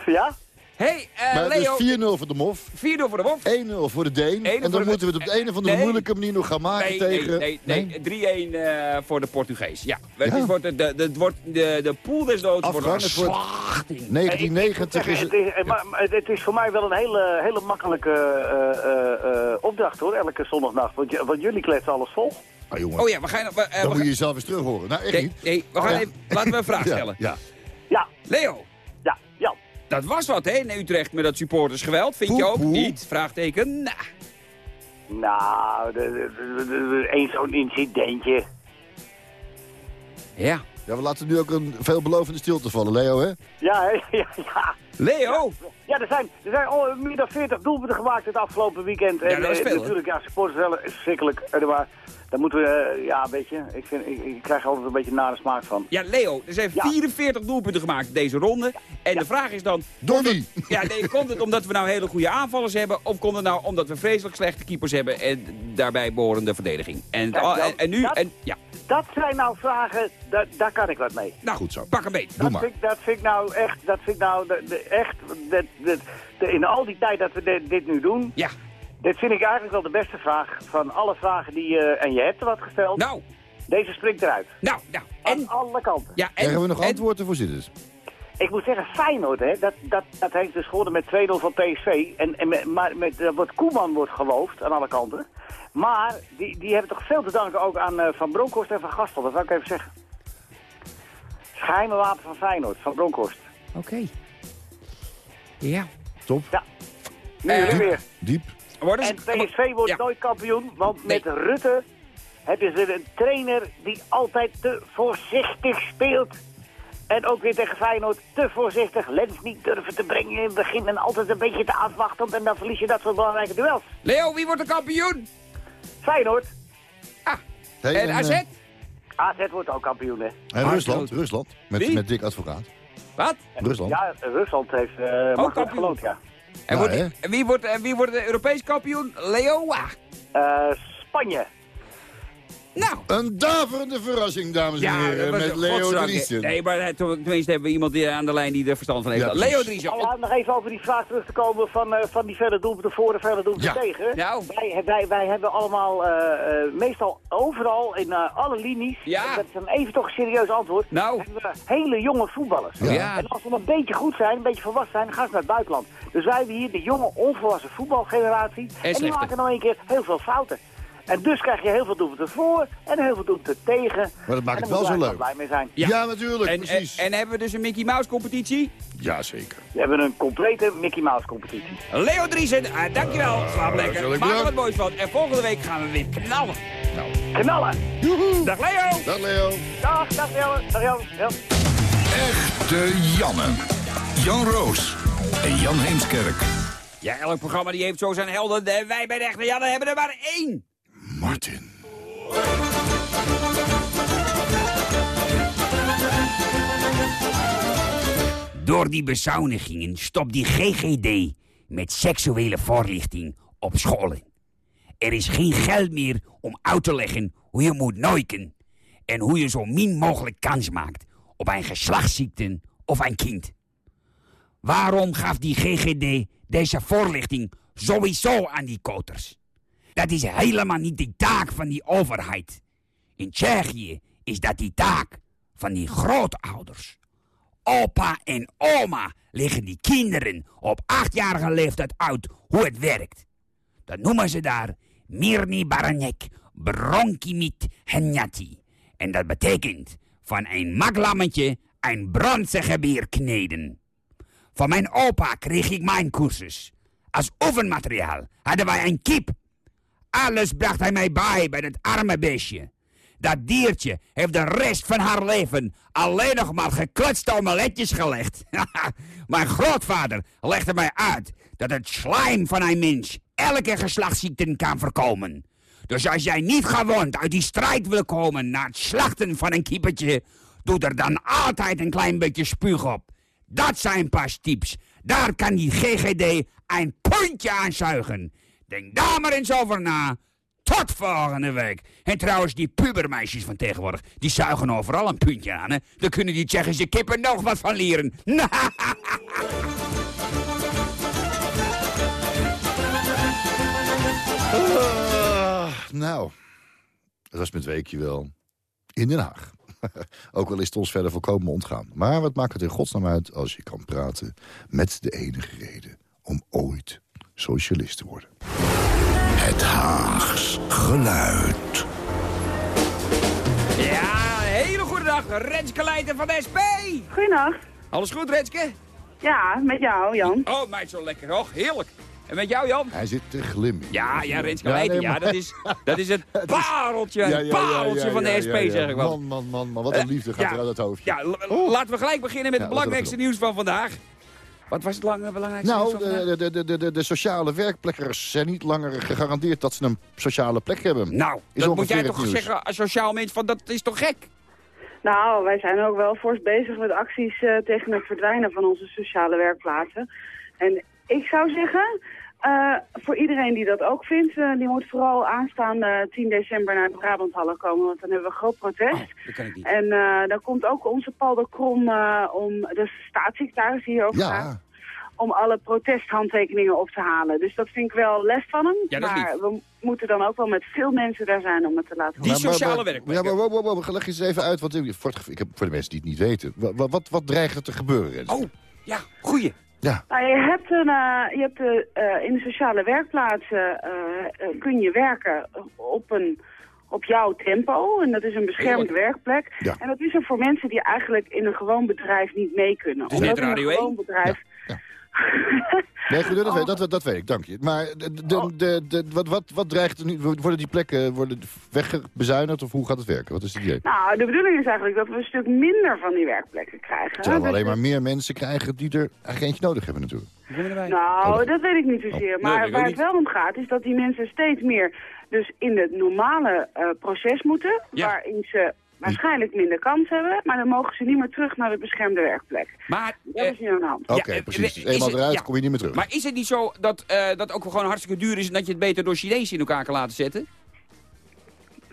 G: Ja?
C: Hey, eh,
D: Maar
C: Leo.
D: dus 4-0 voor de MOF.
C: 4-0 voor de Wolf.
D: 1-0 voor de Deen.
C: 1-0
D: En dan
C: de-
D: moeten we het op de een of andere
C: Nee.
D: moeilijke manier nog gaan maken
C: Nee,
D: tegen...
C: nee, nee, nee. 3-1 eh, voor de Portugees. Ja, het,
D: Ja.
C: is, wordt, de, de, het wordt de, de pool des doods wordt een
D: het
C: slachting.
D: 1990 is
G: het,
D: het...
G: is, maar, maar het- het is voor mij wel een hele, hele makkelijke eh, eh, eh, opdracht hoor, elke zondagnacht. Want, jullie kletsen alles vol.
D: Ah, jongen,
C: Oh ja, we gaan... We,
D: dan
C: we
D: moet
C: gaan-
D: je jezelf eens terug horen. Nou, echt
C: nee,
D: niet.
C: nee, we gaan
D: Ja.
C: even, laten we een vraag stellen.
D: ja.
G: Ja,
C: Leo. Dat was wat hè, in Utrecht met dat supportersgeweld. Vind je ook niet? Vraagteken. Nou,
G: Nou, één zo'n incidentje.
C: ja.
D: Ja, we laten nu ook een veelbelovende stilte vallen, Leo, hè?
G: Ja, hè? ja, ja.
C: Leo,
G: Ja, er zijn, er zijn al meer dan 40 doelpunten gemaakt het afgelopen weekend. En,
C: Ja, dat is
G: eh,
C: veel?
G: Natuurlijk, ja, supporters wel is verschrikkelijk. Eh, Maar daar moeten we, eh, ja, weet je, ik, vind, ik, ik krijg er altijd een beetje nare smaak van.
C: ja Leo, er zijn
G: Ja.
C: 44 doelpunten gemaakt deze ronde. En de vraag is dan,
D: Door wie?
C: Ja, nee, komt het omdat we nou hele goede aanvallers hebben? Of komt het nou omdat we vreselijk slechte keepers hebben en daarbij behorende verdediging? En,
G: Kijk,
C: en, en nu,
G: dat-
C: en, ja,
G: Dat zijn nou vragen, da- daar kan ik wat mee.
C: nou,
D: Goed zo.
C: pak een beet.
D: Doe
G: Dat
D: maar.
G: vind, ik- dat vind ik nou echt, dat vind ik nou de, de- echt, de, de, de- in al die tijd dat we dit, dit nu doen,
C: Ja,
G: dit vind ik eigenlijk wel de beste vraag van alle vragen die je, en je hebt er wat gesteld,
C: nou,
G: deze springt eruit.
C: nou, nou.
G: Aan alle kanten.
C: ja, en,
D: Krijgen we nog
C: en-
D: antwoorden voor zitters?
G: Ik moet zeggen, Feyenoord, hè, dat, dat, dat heeft dus gewonnen met 2-0 van PSV. En, en met, maar met, wordt Koeman wordt geloofd aan alle kanten. Maar die, die hebben toch veel te danken ook aan eh, Van Bronckhorst en Van Gastel. Dat zou ik even zeggen. Geheime wapen van Feyenoord, Van Bronckhorst.
C: Oké. Ja.
D: Top.
G: Ja, nu
C: Eh,
G: weer weer.
D: Diep.
G: En PSV wordt
C: Ja.
G: nooit kampioen, want
C: Nee.
G: met Rutte hebben ze een trainer die altijd te voorzichtig speelt. En ook weer tegen Feyenoord te voorzichtig. Lens niet durven te brengen in het begin en altijd een beetje te afwachtend. En dan verlies je dat soort belangrijke duels.
C: Leo, wie wordt de kampioen?
G: Feyenoord,
D: Hey,
C: En
D: en,
C: AZ?
D: eh,
G: AZ wordt ook kampioen, hè.
D: en Rusland, Rusland. Met,
C: Wie?
D: met dik advocaat.
C: Wat?
D: Rusland.
G: Ja, Rusland heeft uh, makkelijk
C: kampioen.
G: ja.
C: En,
D: Ja,
C: wordt,
D: hè?
C: en wie, wordt, en wie wordt de Europees kampioen? Leo? Ah.
G: Eh, Spanje.
C: Nou.
D: Een daverende verrassing, dames en heren, met
C: een
D: Leo. Driessen.
C: Nee, maar eh, tenminste hebben we iemand die aan de lijn die er verstand van heeft.
D: Ja,
C: Leo.
G: Oh, ja, nog even over die vraag terug te komen van, eh, van die verre doelpunten voor en verre doelpunten
D: Ja.
G: tegen.
C: Nou.
G: Wij, wij, wij hebben allemaal, eh, eh, meestal overal in eh, alle linies,
C: Ja.
G: en dat is dan even toch een serieus antwoord,
C: Nou.
G: hebben we hele jonge voetballers.
D: Ja.
C: Ja.
G: En als ze een beetje goed zijn, een beetje volwassen zijn, dan gaan ze naar het buitenland. Dus wij hebben hier de jonge, onvolwassen voetbalgeneratie. En, die
C: slechte.
G: maken nou een keer heel veel fouten. En dus krijg je heel veel doelpunten voor en heel veel doelpunten tegen.
D: Maar dat maakt
G: En
D: het wel zo leuk.
G: blij mee zijn.
C: Ja.
D: Ja, natuurlijk,
C: En, en,
D: precies.
C: en hebben we dus een Mickey Mouse competitie?
D: ja, zeker.
G: We hebben een complete Mickey Mouse competitie.
C: Leo Driesen, ah, dankjewel. Slaap lekker. Maak er wat moois van. En volgende week gaan we weer knallen.
G: Knallen!
C: Dag Leo!
D: Dag Leo.
G: Dag, dag Jan. Dag Jan. Jan.
F: Echte Janne. Jan Roos en Jan Heemskerk.
C: Ja, elk programma die heeft zo zijn helden. En wij bij de Echte Janne hebben er maar één.
D: Martin.
H: Door die bezuinigingen stopt die GGD met seksuele voorlichting op scholen. Er is geen geld meer om uit te leggen hoe je moet neuken en hoe je zo min mogelijk kans maakt op een geslachtsziekte of een kind. Waarom gaf die GGD deze voorlichting sowieso aan die koters? Dat is helemaal niet de taak van die overheid. In Tsjechië is dat die taak van die grootouders. Opa en oma leggen die kinderen op achtjarige leeftijd uit hoe het werkt. Dat noemen ze daar Mirni Baranek Bronkimit Henyati. En dat betekent van een maklammetje een bronzige bier kneden. Van mijn opa kreeg ik mijn cursus. Als oefenmateriaal hadden wij een kip. Alles bracht hij mij bij bij dat arme beestje. Dat diertje heeft de rest van haar leven alleen nog maar geklutste omeletjes gelegd. Mijn grootvader legde mij uit dat het slijm van een mens elke geslachtsziekte kan voorkomen. Dus als jij niet gewond uit die strijd wil komen na het slachten van een kippertje, doe er dan altijd een klein beetje spuug op. Dat zijn pas tips. Daar kan die GGD een puntje aan zuigen. Denk daar maar eens over na. Tot volgende week. En trouwens, die pubermeisjes van tegenwoordig, die zuigen overal een puntje aan, hè. Daar kunnen die Tsjechische kippen nog wat van leren.
D: Nou, dat was met weekje wel in Den Haag. Ook al is het ons verder volkomen ontgaan. Maar wat maakt het in godsnaam uit als je kan praten met de enige reden om ooit socialist te worden?
F: Het Haags geluid.
C: Ja, een hele goede dag. Renske Leijten van de SP.
I: Goedenacht.
C: Alles goed, Renske?
I: Ja, met jou, Jan.
C: Oh, meid, zo lekker. Och, heerlijk. En met jou, Jan?
D: Hij zit te glimmen.
C: Ja, ja, Renske
D: Ja,
C: Leijten,
D: nee,
C: ja, dat is, dat is het pareltje,
D: Ja, ja,
C: het
D: ja, ja,
C: pareltje van de SP, zeg ik wel.
D: Man, man, man, man, wat een
C: Eh,
D: liefde gaat er uit het hoofdje.
C: Ja,
D: Oh.
C: laten we gelijk beginnen met
D: Ja,
C: het belangrijkste nieuws van vandaag. Wat was het lang, belangrijkste
D: Nou, de, de, de, de, de sociale werkplekkers zijn niet langer gegarandeerd dat ze een sociale plek hebben.
C: Nou,
D: Is
C: dat moet jij toch
D: nieuws.
C: zeggen als sociaal mens van dat is toch gek?
I: Nou, wij zijn ook wel fors bezig met acties eh, tegen het verdwijnen van onze sociale werkplaatsen. En ik zou zeggen, eh, voor iedereen die dat ook vindt, eh, die moet vooral aanstaande 10 december naar de Brabanthallen komen. Want dan hebben we een groot protest.
C: Dat kan ik niet.
I: En eh, dan komt ook onze Paul de Krom, eh, om de staatssecretaris die hierover gaat,
D: Ja,
I: om alle protesthandtekeningen op te halen. Dus dat vind ik wel les van hem.
C: Ja,
I: maar we moeten dan ook wel met veel mensen daar zijn om het te laten
C: Die
I: horen.
D: Maar- maar-
C: sociale
D: maar-
C: werkplekken.
D: Ja, maar wow, wow, wow, leg eens even uit, want ik, voor, ik heb, voor de mensen die het niet weten. Wat, wat, wat dreigt er te gebeuren?
C: Oh, ja, goeie.
D: Ja,
I: Nou, je hebt, een, eh, je hebt de, eh, in de sociale werkplaatsen eh, kun je werken op, een, op jouw tempo. En dat is een beschermde werkplek.
D: Ja.
I: En dat is er voor mensen die eigenlijk in een gewoon bedrijf niet mee kunnen.
C: Dus
I: Omdat in een
C: 1?
I: gewoon bedrijf...
D: nee, goed, dat,
I: Oh.
D: weet, dat, dat weet ik, dank je. Maar de, de, de, de- wat, wat, wat dreigt er nu? Worden die plekken worden wegbezuinigd of hoe gaat het werken? Wat is het idee?
I: Nou, de bedoeling is eigenlijk dat we een stuk minder van die werkplekken krijgen.
D: Terwijl we
I: Dus-
D: alleen maar meer mensen krijgen die er eigenlijk eentje nodig hebben natuurlijk.
I: Nou, dat weet ik niet zozeer. Maar waar het wel om gaat, is dat die mensen steeds meer dus in het normale eh, proces moeten.
C: Ja.
I: Waarin ze waarschijnlijk minder kans hebben. Maar dan mogen ze niet meer terug naar de beschermde werkplek.
C: Maar,
I: Dat
C: eh,
I: is nu aan de hand.
D: Oké,
C: eh,
D: precies. Dus eenmaal
C: het-
D: eruit
C: ja.
D: kom je niet meer terug.
C: maar is het niet zo dat eh, dat ook gewoon hartstikke duur is... en dat je het beter door Chinezen in elkaar kan laten zetten?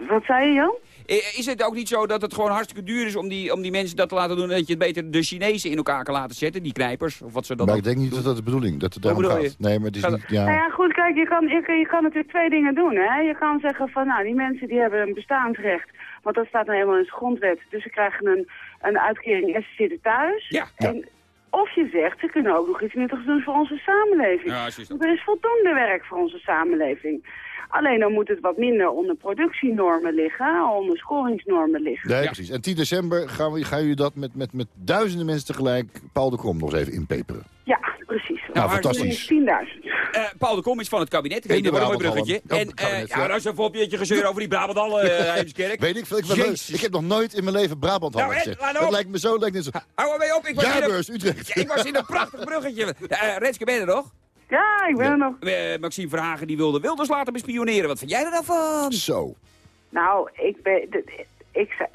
I: Wat zei je, Jan?
C: Eh, Is het ook niet zo dat het gewoon hartstikke duur is om die, om die mensen dat te laten doen... en dat je het beter de Chinezen in elkaar kan laten zetten, die knijpers, of wat ze dan
D: Maar ik denk niet dat dat de bedoeling dat het daarom gaat.
C: je?
D: Nee, maar het is
C: Gaat
D: niet...
C: het-
I: Nou
D: Ja,
I: ja, goed, kijk, je kan, je, kan- je kan natuurlijk twee dingen doen. Hè? Je kan zeggen van, nou, die mensen die hebben een bestaansrecht. Want dat staat nou helemaal in de grondwet. Dus ze krijgen een, een uitkering en ze zitten thuis.
C: Ja.
I: En, of je zegt, ze kunnen ook nog iets nuttigs doen voor onze samenleving.
C: Ja,
I: er is voldoende werk voor onze samenleving. Alleen dan moet het wat minder onder productienormen liggen, onder scoringsnormen liggen.
D: nee
C: Ja.
D: precies. En 10 december gaan, we, gaan jullie dat met, met, met duizenden mensen tegelijk Paul de Krom nog eens even inpeperen.
I: Ja, precies.
D: Nou, fantastisch.
I: 10.000.
C: Eh, Paul de Kom is van het kabinet. Weet dat is een mooi
D: Brabanthallen.
C: bruggetje.
D: Ja,
C: En
D: kabinet,
C: eh, ja,
D: ja.
C: nou is even op je gezeur over die Brabanthallen, eh Heemskerk.
D: Weet ik veel, ik.
C: Jezus.
D: ik heb nog nooit in mijn leven Brabant
C: Nou,
D: gezegd.
C: laat
D: Dat
C: op.
D: lijkt me zo, lijkt net zo.
C: Hou er mee op, ik was, in een,
D: Jaarbeurs, Utrecht.
C: Ja, ik was in een prachtig bruggetje. Eh Renske, ben je er nog?
I: Ja, ik ben er nog.
C: Eh, Maxime Verhagen die wilde Wilders laten bespioneren. Wat vind jij er dan van?
D: Zo.
I: Nou, ik, ben, ik,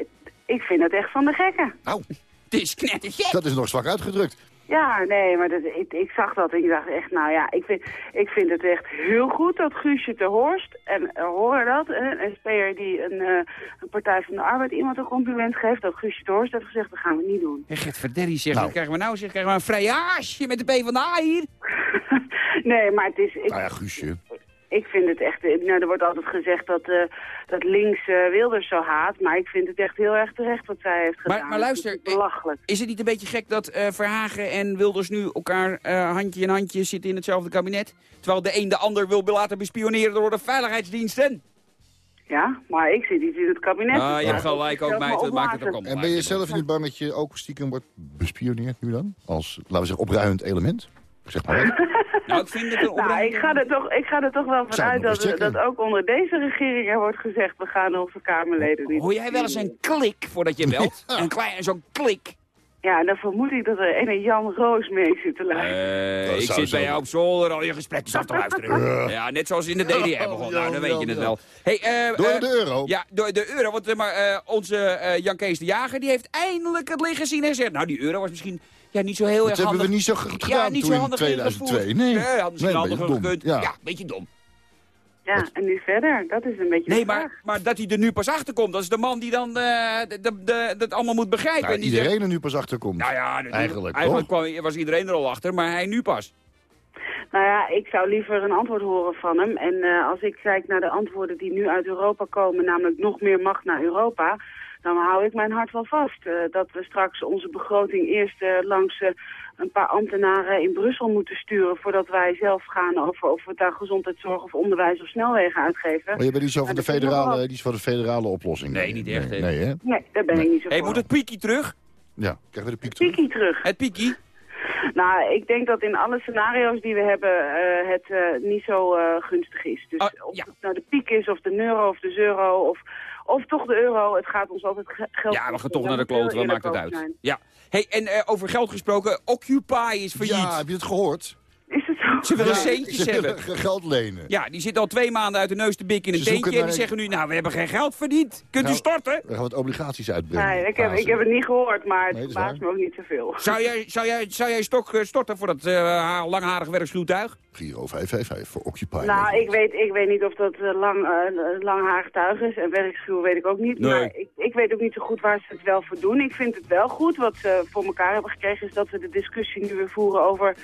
I: ik vind het echt van de gekken.
D: Nou,
C: Het is knettergek.
D: dat is nog zwak uitgedrukt.
I: Ja, nee, maar dat, ik, ik zag dat en ik dacht echt, nou ja, ik vind, ik vind het echt heel goed dat Guusje te Horst, en uh, hoor dat, hè, een SP'er die een, eh, een Partij van de Arbeid iemand een compliment geeft, dat Guusje te Horst heeft gezegd, dat gaan we niet doen.
C: En Gert Verderrie zegt,
D: Nou.
C: wat krijgen we nou? Zeg, krijgen we een vrijage met de PvdA hier?
I: Nee, maar het is, ik,
D: Nou ja, Guusje.
I: ik vind het echt, nou, er wordt altijd gezegd dat, eh, dat links eh, Wilders zo haat, maar ik vind het echt heel erg terecht wat zij heeft
C: Maar-
I: gedaan.
C: maar luister,
I: Het is belachelijk.
C: Is het niet een beetje gek dat eh, Verhagen en Wilders nu elkaar eh, handje in handje zitten in hetzelfde kabinet? Terwijl de een de ander wil laten bespioneren door de veiligheidsdiensten.
I: Ja, maar ik zit niet in het kabinet.
C: Ah, je hebt
I: Ja,
C: gelijk ook, meid.
I: maar
C: Dat maakt het ook allemaal
D: En ben je zelf niet bang dat je ook stiekem wordt bespioneerd nu dan? Als, laten we zeggen, opruiend element? Zeg maar.
C: Nou, ik vind het
I: Nou, ik ga, er toch, ik ga er toch wel vanuit dat, dat ook onder deze regering er wordt gezegd... we gaan onze Kamerleden niet...
C: Hoor jij wel eens een klik voordat je belt? Een klein, zo'n klik.
I: Ja, dan vermoed ik dat er ene Jan Roos mee zit te luisteren.
C: Eh,
D: Dat
C: ik zit bij jou op zolder al je gesprekken af te luisteren. Ja, net zoals in de DDR begon. Nou, dan weet je het wel. Hey, eh,
D: Door
C: eh,
D: de euro.
C: Ja, door de euro. Want maar, eh, onze eh, Jan Kees de Jager die heeft eindelijk het liggen zien en zegt... Nou, die euro was misschien ja, niet zo heel
D: Dat
C: erg
D: hebben
C: handig.
D: we niet zo goed
C: ja,
D: gedaan
C: niet
D: toen
C: zo
D: in
C: handig
D: 2002.
C: ingevoerd.
D: Nee,
C: nee had misschien
D: Nee, een
C: handiger
D: beetje dom.
C: gekund.
D: Ja.
C: Ja, een beetje dom.
I: Ja, en nu verder? Dat is een beetje
C: Nee, maar, maar dat hij er nu pas achter komt, dat is de man die dan eh, de, de, de- dat allemaal moet begrijpen.
D: Nou,
C: en die
D: iedereen
C: zegt,
D: er nu pas achter komt.
C: nou ja.
D: Eigenlijk,
C: eigenlijk kwam, was iedereen er al achter, maar hij nu pas.
I: Nou ja, ik zou liever een antwoord horen van hem. En eh, als ik kijk naar de antwoorden die nu uit Europa komen, namelijk nog meer macht naar Europa, dan hou ik mijn hart wel vast. eh, dat we straks onze begroting eerst eh, langs eh, een paar ambtenaren in Brussel moeten sturen voordat wij zelf gaan over of we daar gezondheidszorg of onderwijs of snelwegen uitgeven.
D: Maar je bent niet zo van de federale, is van de federale oplossing.
C: Nee, niet echt?
D: Nee, hè?
I: Nee, daar ben ik niet zo
C: Hey,
I: voor.
C: moet het piekie terug?
D: Ja, krijgen we de piek terug.
I: Piekie terug.
C: Het piekie?
I: Nou, ik denk dat in alle scenario's die we hebben eh, het niet zo eh, gunstig is. Dus
C: Oh,
I: of het nou de piek is, of de euro, of de euro, of, of toch de euro. Het gaat ons altijd ge- geld
C: Ja, we gaan toch naar de kloot. Wat maakt het uit?
I: zijn.
C: Ja. Hey, en eh, over geld gesproken, Occupy is failliet.
D: Ja, heb je het gehoord?
I: Is het zo?
C: Ze willen
D: Ja,
C: centjes
D: ze
C: hebben.
D: willen geld lenen.
C: Ja, die zit al twee maanden uit de neus te bikken in een tentje. En die zeggen nu, nou, we hebben geen geld verdiend. Kunt u
D: Nou,
C: storten?
D: We gaan wat obligaties uitbrengen.
I: Nee, ik heb, ik heb het niet gehoord, maar het
D: Nee, waar.
I: me ook niet zoveel.
C: Zou jij, zou jij, zou jij stok eh, storten voor dat eh langharige werkschuwtuig?
D: Giro 555 voor Occupy.
I: Nou, ik weet, ik weet niet of dat eh, lang, eh langharig tuig is. En werkschuw weet ik ook niet.
C: Nee.
I: Maar ik, ik weet ook niet zo goed waar ze het wel voor doen. Ik vind het wel goed. Wat ze voor elkaar hebben gekregen is dat we de discussie nu weer voeren over...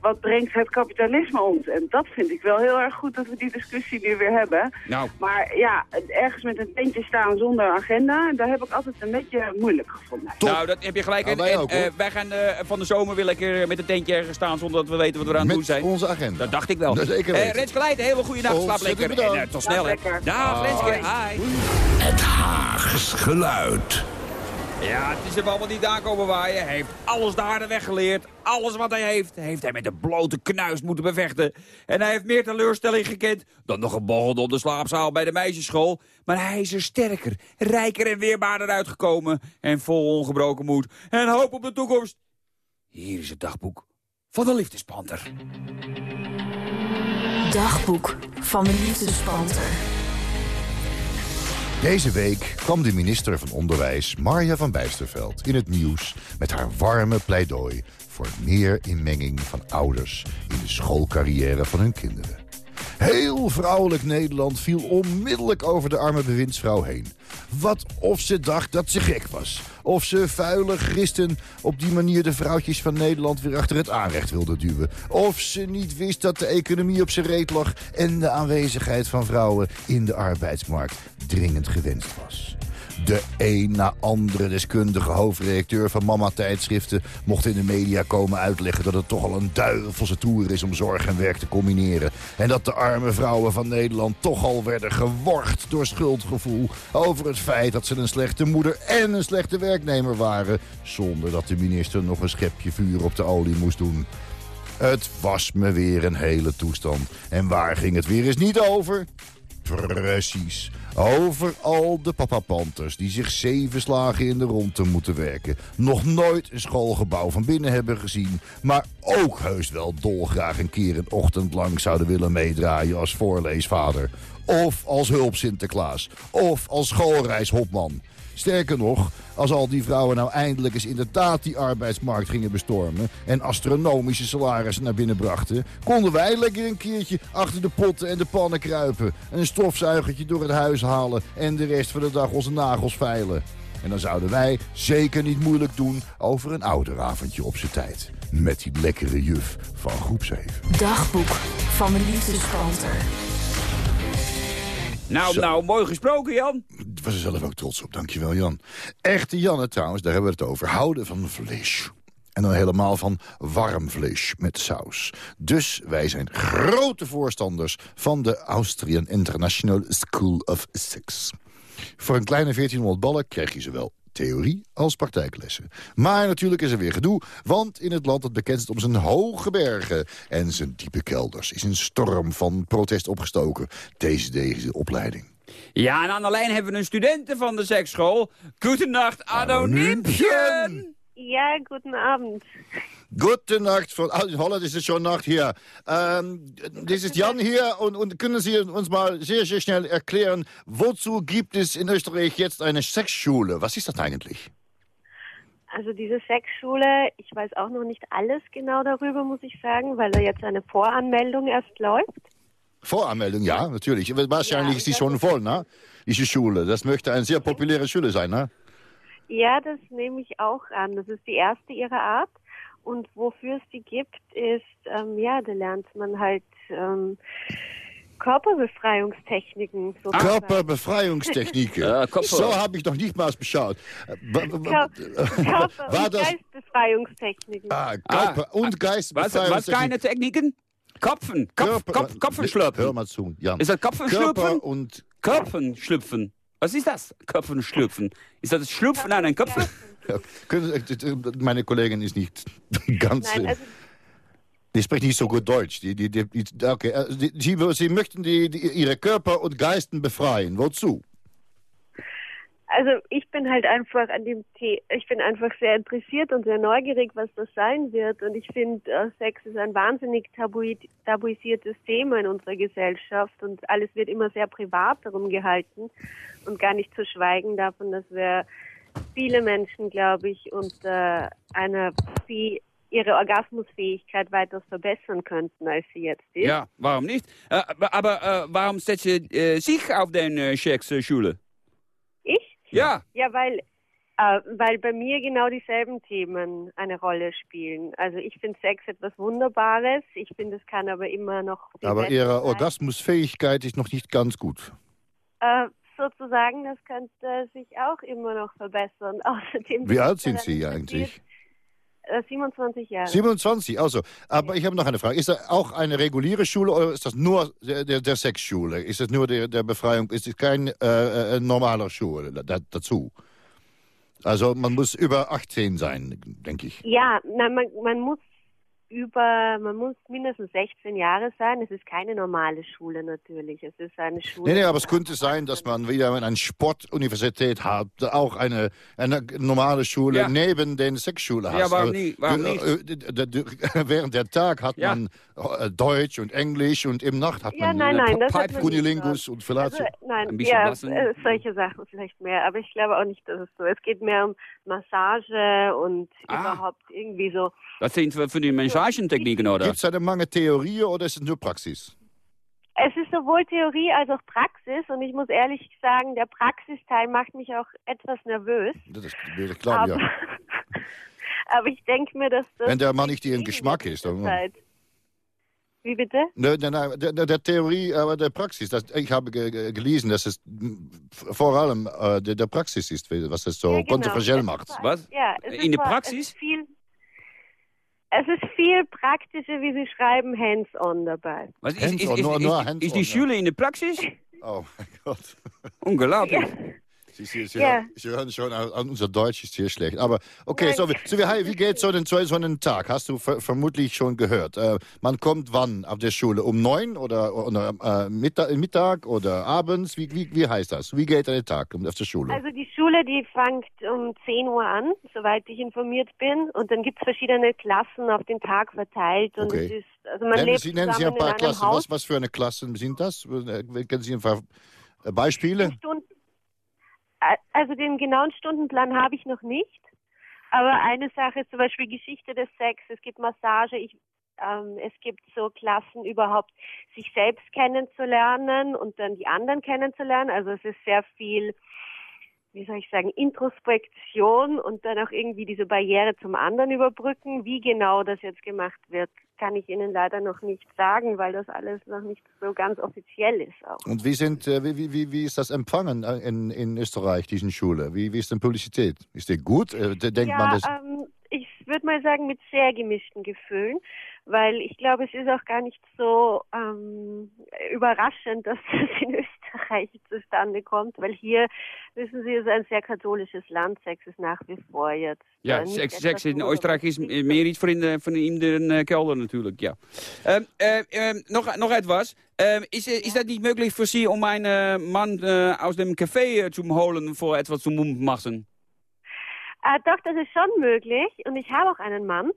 I: wat brengt het kapitalisme ons? En dat vind ik wel heel erg goed dat we die discussie nu weer hebben.
C: Nou,
I: Maar ja, ergens met een tentje staan zonder agenda... daar heb ik altijd een beetje moeilijk gevonden.
D: Top.
C: nou, dat heb je gelijk.
D: Nou,
C: En,
D: wij
C: en,
D: ook,
C: eh, wij gaan eh, van de zomer weer lekker met een tentje ergens staan zonder dat we weten wat we aan het doen
D: Met
C: zijn.
D: onze agenda.
C: Dat dacht ik wel.
D: Dat zeker
C: Eh
D: weten.
C: Renske Leijten, hele goede nacht. Slaap lekker. En eh, tot snel. Dag, Renske. Hi.
F: Het Haags geluid.
C: Ja, het is hem allemaal niet aankomen waaien. Hij heeft alles de harde weg geleerd. Alles wat hij heeft, heeft hij met de blote knuist moeten bevechten. En hij heeft meer teleurstelling gekend dan nog borrel op de slaapzaal bij de meisjesschool. Maar hij is er sterker, rijker en weerbaarder uitgekomen. En vol ongebroken moed en hoop op de toekomst. Hier is het dagboek van de liefdespanter.
J: Dagboek van de liefdespanter.
D: Deze week kwam de minister van Onderwijs, Marja van Bijsterveld, in het nieuws met haar warme pleidooi voor meer inmenging van ouders in de schoolcarrière van hun kinderen. Heel vrouwelijk Nederland viel onmiddellijk over de arme bewindsvrouw heen. Wat of ze dacht dat ze gek was. Of ze vuile christen op die manier de vrouwtjes van Nederland weer achter het aanrecht wilde duwen. Of ze niet wist dat de economie op zijn reet lag en de aanwezigheid van vrouwen in de arbeidsmarkt dringend gewenst was. De een na andere deskundige hoofdredacteur van Mama Tijdschriften... mocht in de media komen uitleggen dat het toch al een duivelse toer is... om zorg en werk te combineren. En dat de arme vrouwen van Nederland toch al werden geworgd door schuldgevoel... over het feit dat ze een slechte moeder en een slechte werknemer waren... zonder dat de minister nog een schepje vuur op de olie moest doen. Het was me weer een hele toestand. En waar ging het weer eens niet over? Precies. Over al de papapanters die zich zeven slagen in de ronde moeten werken. Nog nooit een schoolgebouw van binnen hebben gezien. Maar ook heus wel dolgraag een keer een ochtend lang zouden willen meedraaien als voorleesvader. Of als hulp Sinterklaas. Of als schoolreishopman. Sterker nog, als al die vrouwen nou eindelijk eens inderdaad die arbeidsmarkt gingen bestormen... en astronomische salarissen naar binnen brachten... konden wij lekker een keertje achter de potten en de pannen kruipen... een stofzuigerttje door het huis halen en de rest van de dag onze nagels veilen. En dan zouden wij zeker niet moeilijk doen over een ouderavondje op zijn tijd. Met die lekkere juf van groep 7.
J: Dagboek van de liefdespanter.
C: Nou,
D: Zo.
C: nou, mooi gesproken, Jan.
D: Was er zelf ook trots op, dankjewel Jan. Echte Janne trouwens, daar hebben we het over. Houden van vlees. En dan helemaal van warm vlees met saus. Dus wij zijn grote voorstanders van de Austrian International School of Sex. Voor een kleine 1400 ballen krijg je zowel theorie als praktijklessen. Maar natuurlijk is er weer gedoe, want in het land dat bekend is om zijn hoge bergen en zijn diepe kelders... is een storm van protest opgestoken deze deze opleiding.
C: Ja, en aan de lijn hebben we een studenten van de seksschool. Goedenacht, Anoniempje.
K: Ja, guten Abend.
D: Gute Nacht, von ah, in Holland ist es schon Nacht hier. Ähm, das ist Jan hier und, und können Sie uns mal sehr, sehr schnell erklären, wozu gibt es in Österreich jetzt eine Sexschule? Was ist das eigentlich?
K: Also diese Sexschule, ich weiß auch noch nicht alles genau darüber, muss ich sagen, weil da jetzt eine Voranmeldung erst läuft.
D: Voranmeldung, ja, natürlich. Wahrscheinlich ist die schon voll, ne? Diese Schule. Das möchte eine sehr populäre Schule sein, ne?
K: Ja, das nehme ich auch an. Das ist die erste ihrer Art. und wofür es die gibt, ist, ähm, ja, da lernt man halt ähm, Körperbefreiungstechniken. sozusagen.
D: Körperbefreiungstechniken.
C: Ja,
D: so habe ich noch nicht mal beschaut.
K: Körper-
D: War
K: und
D: das...
K: Geistbefreiungstechniken.
D: Ah, Körper und
C: Was, was
D: Geistbefreiungstechniken.
C: keine Techniken? Kopfen, Kopf,
D: Körper-
C: Kopf, Kopfen schlüpfen.
D: Hör mal zu, Jan.
C: Ist das Kopfen
D: Körper
C: schlüpfen?
D: und...
C: Köpfen schlüpfen. Was ist das? Köpfen schlüpfen. Ist das das Schlüpfen an einen Köpfen?
D: Ja, äh, meine Kollegin ist nicht ganz...
K: Nein,
D: äh,
K: also
D: Die spricht nicht so gut Deutsch. Die, die, die, okay. äh, die, sie, sie möchten die, die, ihre Körper und Geisten befreien. Wozu?
K: Also ich bin halt einfach an dem The ich bin einfach sehr interessiert und sehr neugierig, was das sein wird. Und ich finde, äh, Sex ist ein wahnsinnig tabui tabuisiertes Thema in unserer Gesellschaft und alles wird immer sehr privat darum gehalten und gar nicht zu schweigen davon, dass wir viele Menschen, glaube ich, unter einer die ihre Orgasmusfähigkeit weitaus verbessern könnten, als sie jetzt ist.
C: Ja, warum nicht? Äh, aber äh, warum setzt sie sich auf äh, Sex-Schule? Ja.
K: Ja, weil, äh, weil bei mir genau dieselben Themen eine Rolle spielen. Also ich finde Sex etwas Wunderbares. Ich finde, es kann aber immer noch
D: Aber ihre. Orgasmusfähigkeit ist noch nicht ganz gut.
K: Äh, sozusagen, das könnte sich auch immer noch verbessern. Außerdem
D: Wie alt sind Sie eigentlich?
K: Äh, 27 Jahre.
D: 27, also. Aber ich habe noch eine Frage. Ist das auch eine reguläre Schule oder ist das nur der, der, der Sexschule? Ist das nur der, der Befreiung? Ist es kein äh, äh, normaler Schule da, dazu? Also man muss über 18 sein, denke ich.
K: Ja, na, man, man muss über, man muss mindestens 16 Jahre sein. Es ist keine normale Schule natürlich. Es ist eine Schule.
D: Nee, nee, aber es könnte sein, dass man wieder eine Sportuniversität hat, auch eine, eine normale Schule
C: Ja.
D: neben den Sexschule hat.
C: Ja, warum
D: Also,
C: nicht? Warum
D: äh, äh, Während der Tag hat
C: Ja.
D: man äh, Deutsch und Englisch und im Nacht hat
K: Ja,
D: man
K: nein,
D: äh,
K: nein, das
D: Pipe
K: nicht
D: und vielleicht
K: Also, nein,
C: Ein bisschen
K: ja, solche Sachen vielleicht mehr. Aber ich glaube auch nicht, dass es so ist. Es geht mehr um Massage und
C: Ah.
K: überhaupt irgendwie so.
C: Das sind für für die Mensagentechniken, oder?
D: Gibt es eine Menge Theorie oder ist es nur Praxis?
K: Es ist sowohl Theorie als auch Praxis und ich muss ehrlich sagen, der Praxisteil macht mich auch etwas nervös.
D: Das ist das glaube
K: aber,
D: ja.
K: aber ich denke mir, dass das...
D: Wenn der Mann nicht ihren Geschmack ist. Dann,
K: Zeit- Wie bitte?
D: Ne, ne, ne, der, der, der Theorie, aber der Praxis. Das, ich habe ge, ge, gelesen, dass es vor allem äh, der, der Praxis ist, was es so
K: Ja, genau.
D: kontroversiell macht.
C: Was?
K: Ja, es
C: In
K: ist
C: der Praxis?
K: Es ist viel, es ist viel praktischer, wie Sie schreiben, hands-on dabei.
C: Was ist, ist,
D: Hands-on,
C: ist,
D: nur-
C: ist,
D: nur
C: ist,
D: hands-on,
C: ist die
D: ja.
C: Schule in der Praxis?
D: Oh mein Gott.
C: Unglaublich.
D: Sie, Sie, Sie,
K: Ja.
D: Sie hören schon, äh, unser Deutsch ist hier schlecht. Aber okay, so, wie- so wie, wie geht so, den, so einen Tag? Hast du ver vermutlich schon gehört. Äh, man kommt wann auf der Schule? Um neun oder, oder äh, Mittag, Mittag oder abends? Wie, wie, wie heißt das? Wie geht der Tag auf der Schule?
K: Also die Schule, die fängt um 10 Uhr an, soweit ich informiert bin. Und dann gibt es verschiedene Klassen auf den Tag verteilt. Und
D: Okay.
K: es ist, also man
D: nennen
K: lebt
D: Sie, nennen Sie ein paar Klassen. Was, was für eine Klassen sind das? Äh, Kennen Sie ein paar äh, Beispiele?
K: Stunden, also den genauen Stundenplan habe ich noch nicht. Aber eine Sache ist zum Beispiel Geschichte des Sex. Es gibt Massage. Ich, ähm, es gibt so Klassen überhaupt, sich selbst kennenzulernen und dann die anderen kennenzulernen. Also es ist sehr viel, wie soll ich sagen, Introspektion und dann auch irgendwie diese Barriere zum anderen überbrücken. Wie genau das jetzt gemacht wird, kann ich Ihnen leider noch nicht sagen, weil das alles noch nicht so ganz offiziell ist auch.
D: Und wie, sind, äh, wie, wie, wie ist das empfangen äh, in, in Österreich, diesen Schule? Wie, wie ist denn Publizität? Ist die gut? Äh, de- denkt
K: ja,
D: man das?
K: ähm, ich würde mal sagen mit sehr gemischten Gefühlen, weil ich glaube, es ist auch gar nicht so ähm, überraschend, dass das in Österreich zustande kommt, weil hier, wissen Sie, ist ein sehr katholisches Land. Sex ist nach wie vor jetzt.
C: Ja,
K: äh, etwas
C: seks in
K: Wunderbares.
C: Oostenrijk is eh, meer iets voor in de, van in de kelder natuurlijk, ja. Ähm, äh, ähm, noch, noch etwas. Ähm, ist, äh, ist das nicht möglich für Sie, um einen Mann äh, aus dem Café äh, zu holen, für etwas zu machen?
K: Äh, doch, das ist schon möglich und ich habe auch einen Mann.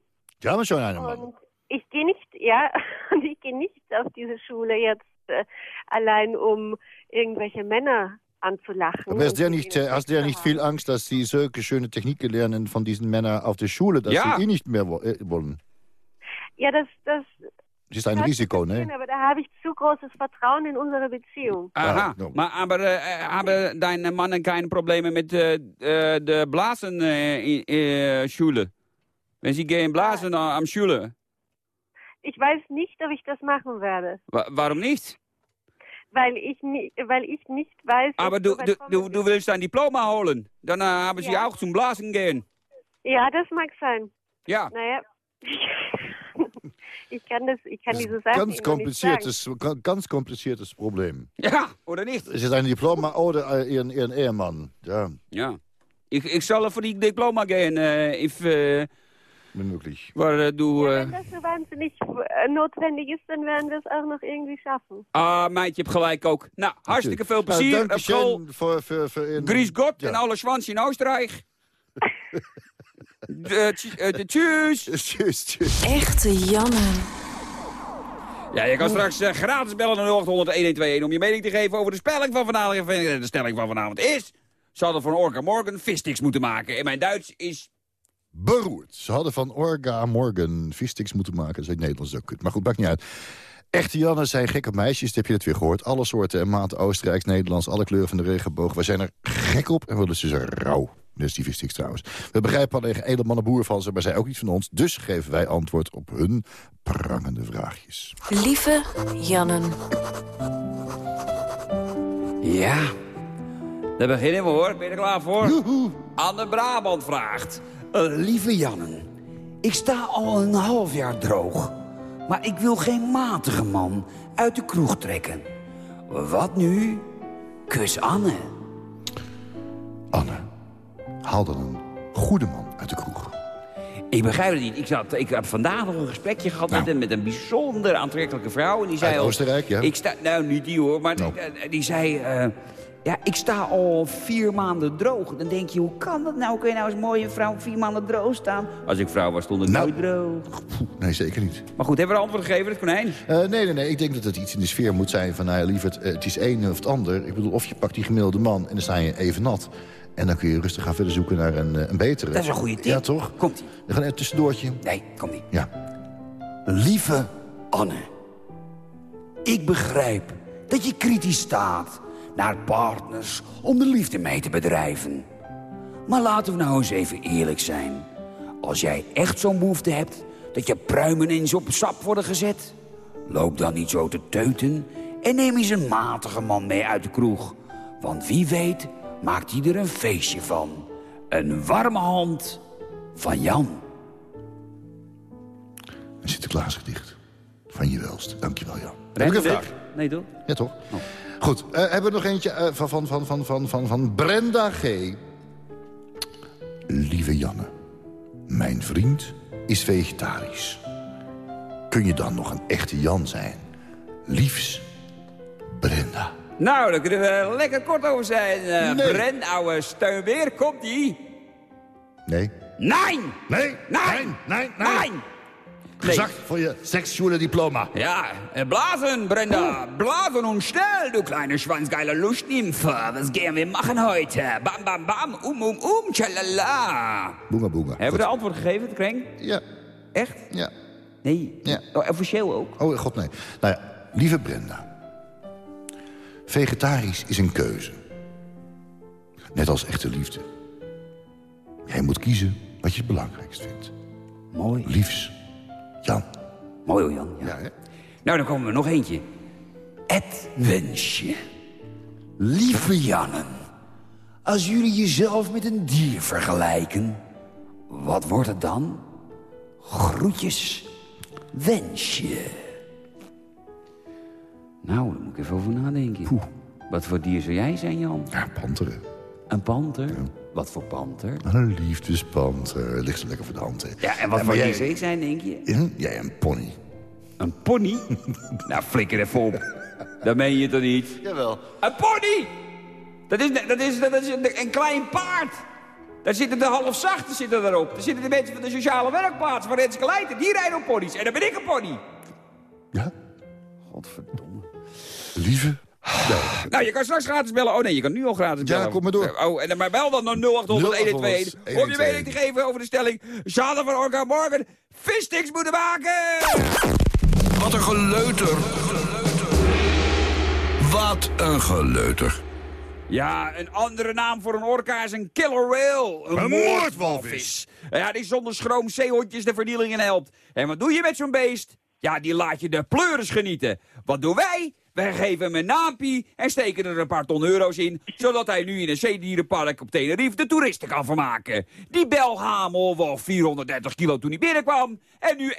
D: Die haben schon einen Mann.
K: Und ich gehe nicht, ja, und ich gehe nicht auf diese Schule jetzt äh, allein, um irgendwelche Männer anzulachen.
D: Aber
K: und
D: der
K: mit
D: nicht, hast
K: zu
D: nicht viel Angst, dass sie solche schöne Techniken lernen von diesen Männern auf der Schule, dass
C: Ja.
D: sie ihn nicht mehr wo äh, wollen?
K: Ja, das, das
D: Das ist ein
K: sich
D: Risiko, ne?
K: Aber da habe ich zu großes Vertrauen in unsere Beziehung.
C: Aha,
D: Ah,
C: maar aber, äh, haben deine Mannen keine Probleme mit äh, äh, der Blasenschule? Äh, äh, Schule? Wenn Sie gehen blasen äh, am Schule.
K: Ich weiß nicht, ob ich das machen werde,
C: Wa warum nicht?
K: weil ich, ni weil ich nicht weiß...
C: Aber du, du, du, du willst dein Diploma holen. Dann äh, haben Sie
K: Ja.
C: auch zum Blasen gehen.
K: Ja, das mag sein.
C: Ja.
K: Naja, ich kann das, ich kann diese Sachen
D: Ganz kompliziertes, ga- ganz kompliziertes Problem.
C: Ja, oder nicht?
D: Is het een diploma oder Ihren, Ihren Ehemann? Ja,
C: Ja. Ich, ich soll für die Diploma gehen, äh, if, äh,
D: unmöglich.
C: waar äh, du...
K: Ja,
C: Äh,
K: wenn das so wahnsinnig notwendig ist, dann werden wir es auch noch irgendwie schaffen.
C: ah, meid, je hebt gelijk ook. Nou, hartstikke veel plezier
D: Nou,
C: school.
D: dankeschön Voor, voor, voor in-
C: Grüß Gott
D: Ja.
C: en alle Schwanz in Oostenrijk. Eh, de, tjus.
D: Tjus, tjus.
J: Echte Janne.
C: Ja, je kan straks eh, gratis bellen naar 0800 1121 om je mening te geven over de spelling van vanavond. Eh, De stelling van vanavond is... Ze hadden van Orca Morgan vissticks moeten maken. En mijn Duits is...
D: Beroerd. Ze hadden van Orga Morgan vissticks moeten maken. Dat is in het Nederlands ook kut. Maar goed, maakt niet uit. Echte Janne zijn gekke meisjes, dat heb je het weer gehoord. Alle soorten en maten Oostenrijks, Nederlands, alle kleuren van de regenboog. Wij zijn er gek op en willen ze ze rauw. Die vissticks trouwens. We begrijpen alleen boer van ze, maar zij ook niet van ons. Dus geven wij antwoord op hun prangende vraagjes.
J: Lieve Jannen.
C: Ja, daar beginnen we hoor. Ben je er klaar voor? Anne Brabant vraagt.
H: Eh, lieve Jannen, ik sta al een half jaar droog. Maar ik wil geen matige man uit de kroeg trekken. Wat nu? Kus Anne.
D: Anne, haal dan een goede man uit de kroeg.
C: Ik begrijp het niet. Ik, zat, ik heb vandaag nog een gesprekje gehad met, een, met een bijzonder aantrekkelijke vrouw. En die zei
D: Uit Oostenrijk, ja.
C: Ik sta, nou, niet die hoor, maar
D: Nou.
C: die, eh, die zei... eh, ja, ik sta al vier maanden droog. Dan denk je, hoe kan dat nou? Kun je nou als mooie vrouw vier maanden droog staan? Als ik vrouw was, stond ik
D: Nou.
C: nooit droog.
D: Nee, zeker niet.
C: Maar goed, hebben we een antwoord gegeven, het konijn?
D: Eh, nee, nee, nee. Ik denk dat het iets in de sfeer moet zijn van... nou ja, lieverd, eh, het is één of het ander. Ik bedoel, of je pakt die gemiddelde man en dan sta je even nat. En dan kun je rustig gaan verder zoeken naar een, eh, een betere.
H: Dat is een goede tip.
D: Ja, toch?
H: Komt-ie.
D: Dan gaan we een tussendoortje.
H: Nee, kom niet.
D: Ja.
H: Lieve Anne, ik begrijp dat je kritisch staat naar partners om de liefde mee te bedrijven. Maar laten we nou eens even eerlijk zijn. Als jij echt zo'n behoefte hebt dat je pruimen eens op sap worden gezet... loop dan niet zo te teuten en neem eens een matige man mee uit de kroeg. Want wie weet maakt hij er een feestje van. Een warme hand van Jan.
D: Een Sinterklaasgedicht. Van je welst. Dankjewel, Jan. Heb ik een vraag?
C: Nee, toch?
D: Ja, toch? Goed, eh, hebben we nog eentje eh, van, van, van, van, van, van, van Brenda G. Lieve Janne, mijn vriend is vegetarisch. Kun je dan nog een echte Jan zijn? Liefs, Brenda.
C: Nou, daar kunnen we lekker kort over zijn. eh
D: Nee.
C: Bren, ouwe steunweer, komt die?
D: Nee?
C: Nee!
D: Nee,
C: nee,
D: nee,
C: nee.
D: Gezakt voor je seksuele diploma.
C: Ja, äh, blasen, Brenda. Blasen und schnell, du kleine schwanzgeile Lustnymphe. Was gehen wir machen heute? Bam, bam, bam, um, um, um, tjalala.
D: Boonga, boonga.
C: Hebben we de antwoord gegeven, Krenk?
D: Ja.
C: Echt?
D: Ja.
C: Nee.
D: Ja.
C: Oh, officieel ook?
D: Oh, god nee. Nou ja, lieve Brenda. Vegetarisch is een keuze. Net als echte liefde. Jij moet kiezen wat je het belangrijkst vindt.
H: Mooi.
D: Liefs, Jan.
H: Mooi hoor, Jan. Ja.
D: Ja, hè?
H: Nou, dan komen we nog eentje. Het wensje. Lieve Jannen. Als jullie jezelf met een dier vergelijken... wat wordt het dan? Groetjes. Wensje. Nou, daar moet ik even over nadenken. Wat voor dier zou jij zijn, Jan?
D: Ja, panteren.
H: Een panter? Wat voor panter?
D: Een liefdespanter. Ligt zo lekker voor de hand, hè?
H: Ja, en wat voor
D: jij-
H: dier zou ik zijn, denk je?
D: Hm? Jij een pony.
C: Een pony? nou, flikker even op. Dat meen je toch niet?
D: Jawel.
C: Een pony! Dat is, dat is, dat is een, een klein paard. Daar zitten de halfzachten zitten erop. Daar zitten de mensen van de sociale werkplaats van Renske Leijten. Die rijden op ponies. En dan ben ik een pony.
D: Ja?
C: Godverdomme.
D: Lieve?
C: Nou, je kan straks gratis bellen. Oh nee, je kan nu al gratis
D: Ja,
C: bellen.
D: kom maar door.
C: Oh, en dan maar bel dan naar 0800 1121 om je mening te geven over de stelling. Zaden van Orca Morgan vissticks moeten maken.
F: Wat een geleuter. Wat een geleuter.
C: Ja, een andere naam voor een orka is een killer whale. Een,
D: Een
C: moordwalvis. Ja, die zonder schroom zeehondjes de vernielingen helpt. En wat doe je met zo'n beest? Ja, die laat je de pleuris genieten. Wat doen wij? Wij geven hem een naampie en steken er een paar ton euro's in... zodat hij nu in een zeedierenpark op Tenerife de toeristen kan vermaken. Die belhamel woog 430 kilo toen hij binnenkwam en nu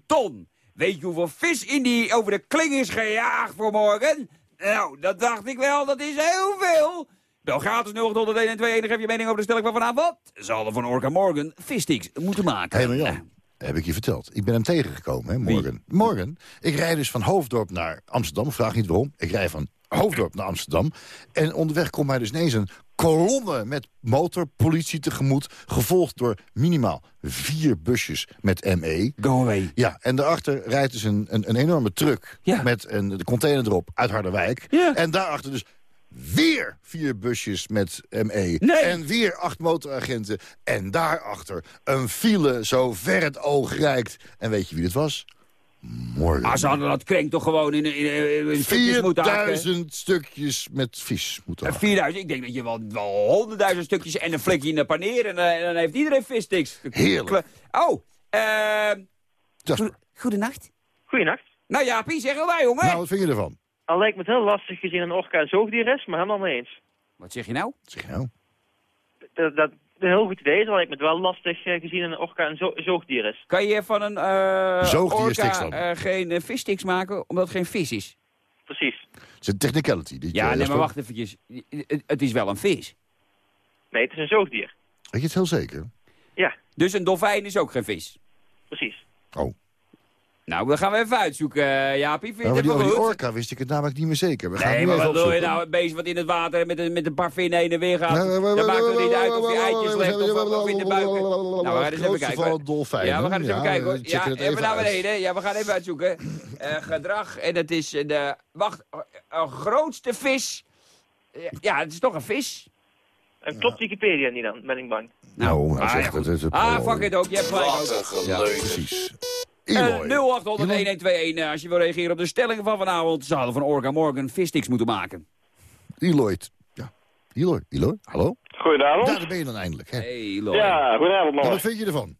C: 1,1 ton. Weet je hoeveel vis in die over de kling is gejaagd voor morgen? Nou, dat dacht ik wel, dat is heel veel. Bel gratis 0800 en 2 geef je mening over de stelling van vanavond. Zal er van Orca Morgan vissticks moeten maken.
D: Hé, maar Jan, heb ik je verteld. Ik ben hem tegengekomen, hè, morgen. Morgen. Ik rijd dus van Hoofddorp naar Amsterdam. Vraag niet waarom. Ik rijd van Hoofddorp naar Amsterdam. En onderweg komt mij dus ineens een kolonne met motorpolitie tegemoet. Gevolgd door minimaal vier busjes met ME.
C: Go away.
D: Ja, en daarachter rijdt dus een, een, een enorme truck met een, de container erop uit Harderwijk. En daarachter dus weer vier busjes met ME. En weer acht motoragenten. En daarachter een file zo ver het oog reikt. En weet je wie het was? Morgen.
C: Ah, ze hadden dat krenk toch gewoon in, in, in stukjes moeten hakken?
D: 4000 stukjes met vis moeten
C: En
D: hakken.
C: 4000, ik denk dat je wel, wel honderdduizend stukjes en een flikje in de paneer en, eh, en dan heeft iedereen vissticks.
D: Heerlijk.
C: Oh, eh... Goedenacht.
L: Goedenacht.
C: Nou ja, Pie, zeg wij, jongen.
D: Nou, wat vind je ervan?
L: Al lijkt me het heel lastig gezien een orka een zoogdier is, maar helemaal mee eens.
C: Wat zeg je nou?
D: Wat zeg je nou?
L: Dat, dat een heel goed idee is, al lijkt me het wel lastig eh, gezien een orka een zo- zoogdier is.
C: Kan je van een eh
D: Zoogdiersticks
C: orka
D: dan?
C: eh, geen uh, vissticks maken, omdat het geen vis is?
L: Precies.
D: Het is een technicality. Dit,
C: Ja,
D: eh,
C: nee, maar wacht eventjes. Het, het is wel een vis.
L: Nee, het is een zoogdier.
D: Weet je het heel zeker?
L: Ja,
C: Dus een dolfijn is ook geen vis?
L: precies.
D: Oh.
C: Nou, dat gaan we even uitzoeken, eh, Jaapie. Vind je
D: over die, over die
C: goed?
D: orka wist ik het namelijk niet meer zeker. We gaan
C: Nee, maar
D: even
C: wat wil je nou? Een beest wat in het water met een, met een paar vinnen heen en weer gaat. Dan maakt het niet uit of je eitjes legt of, of in de buik. Nou, we gaan eens even kijken.
D: van
C: hoor.
D: het dolfijn,
C: Ja, we gaan eens even
D: Ja,
C: kijken. hoor. Ja, even
D: even
C: naar beneden. Ja, we gaan even uitzoeken. Eh, gedrag. En het is eh, wacht, een grootste vis. Ja, het is toch een vis?
L: En klopt Wikipedia niet dan, ben ik bang.
D: Nou, hij
C: ah,
D: zegt
C: ja,
D: het.
C: Ah, fuck it ook. Je hebt gelijk ook.
D: Ja, precies.
C: Eh,
D: Eloy.
C: 0800 1121 als je wil reageren op de stellingen van vanavond. Zouden van Orca Morgan vissticks moeten maken.
D: Eloy. Ja. Eloy. Eloy. Hallo?
M: Goedenavond.
D: Daar ben je dan eindelijk. Hè?
C: Hey, Eloy.
M: Ja, goedenavond man.
D: wat vind je ervan?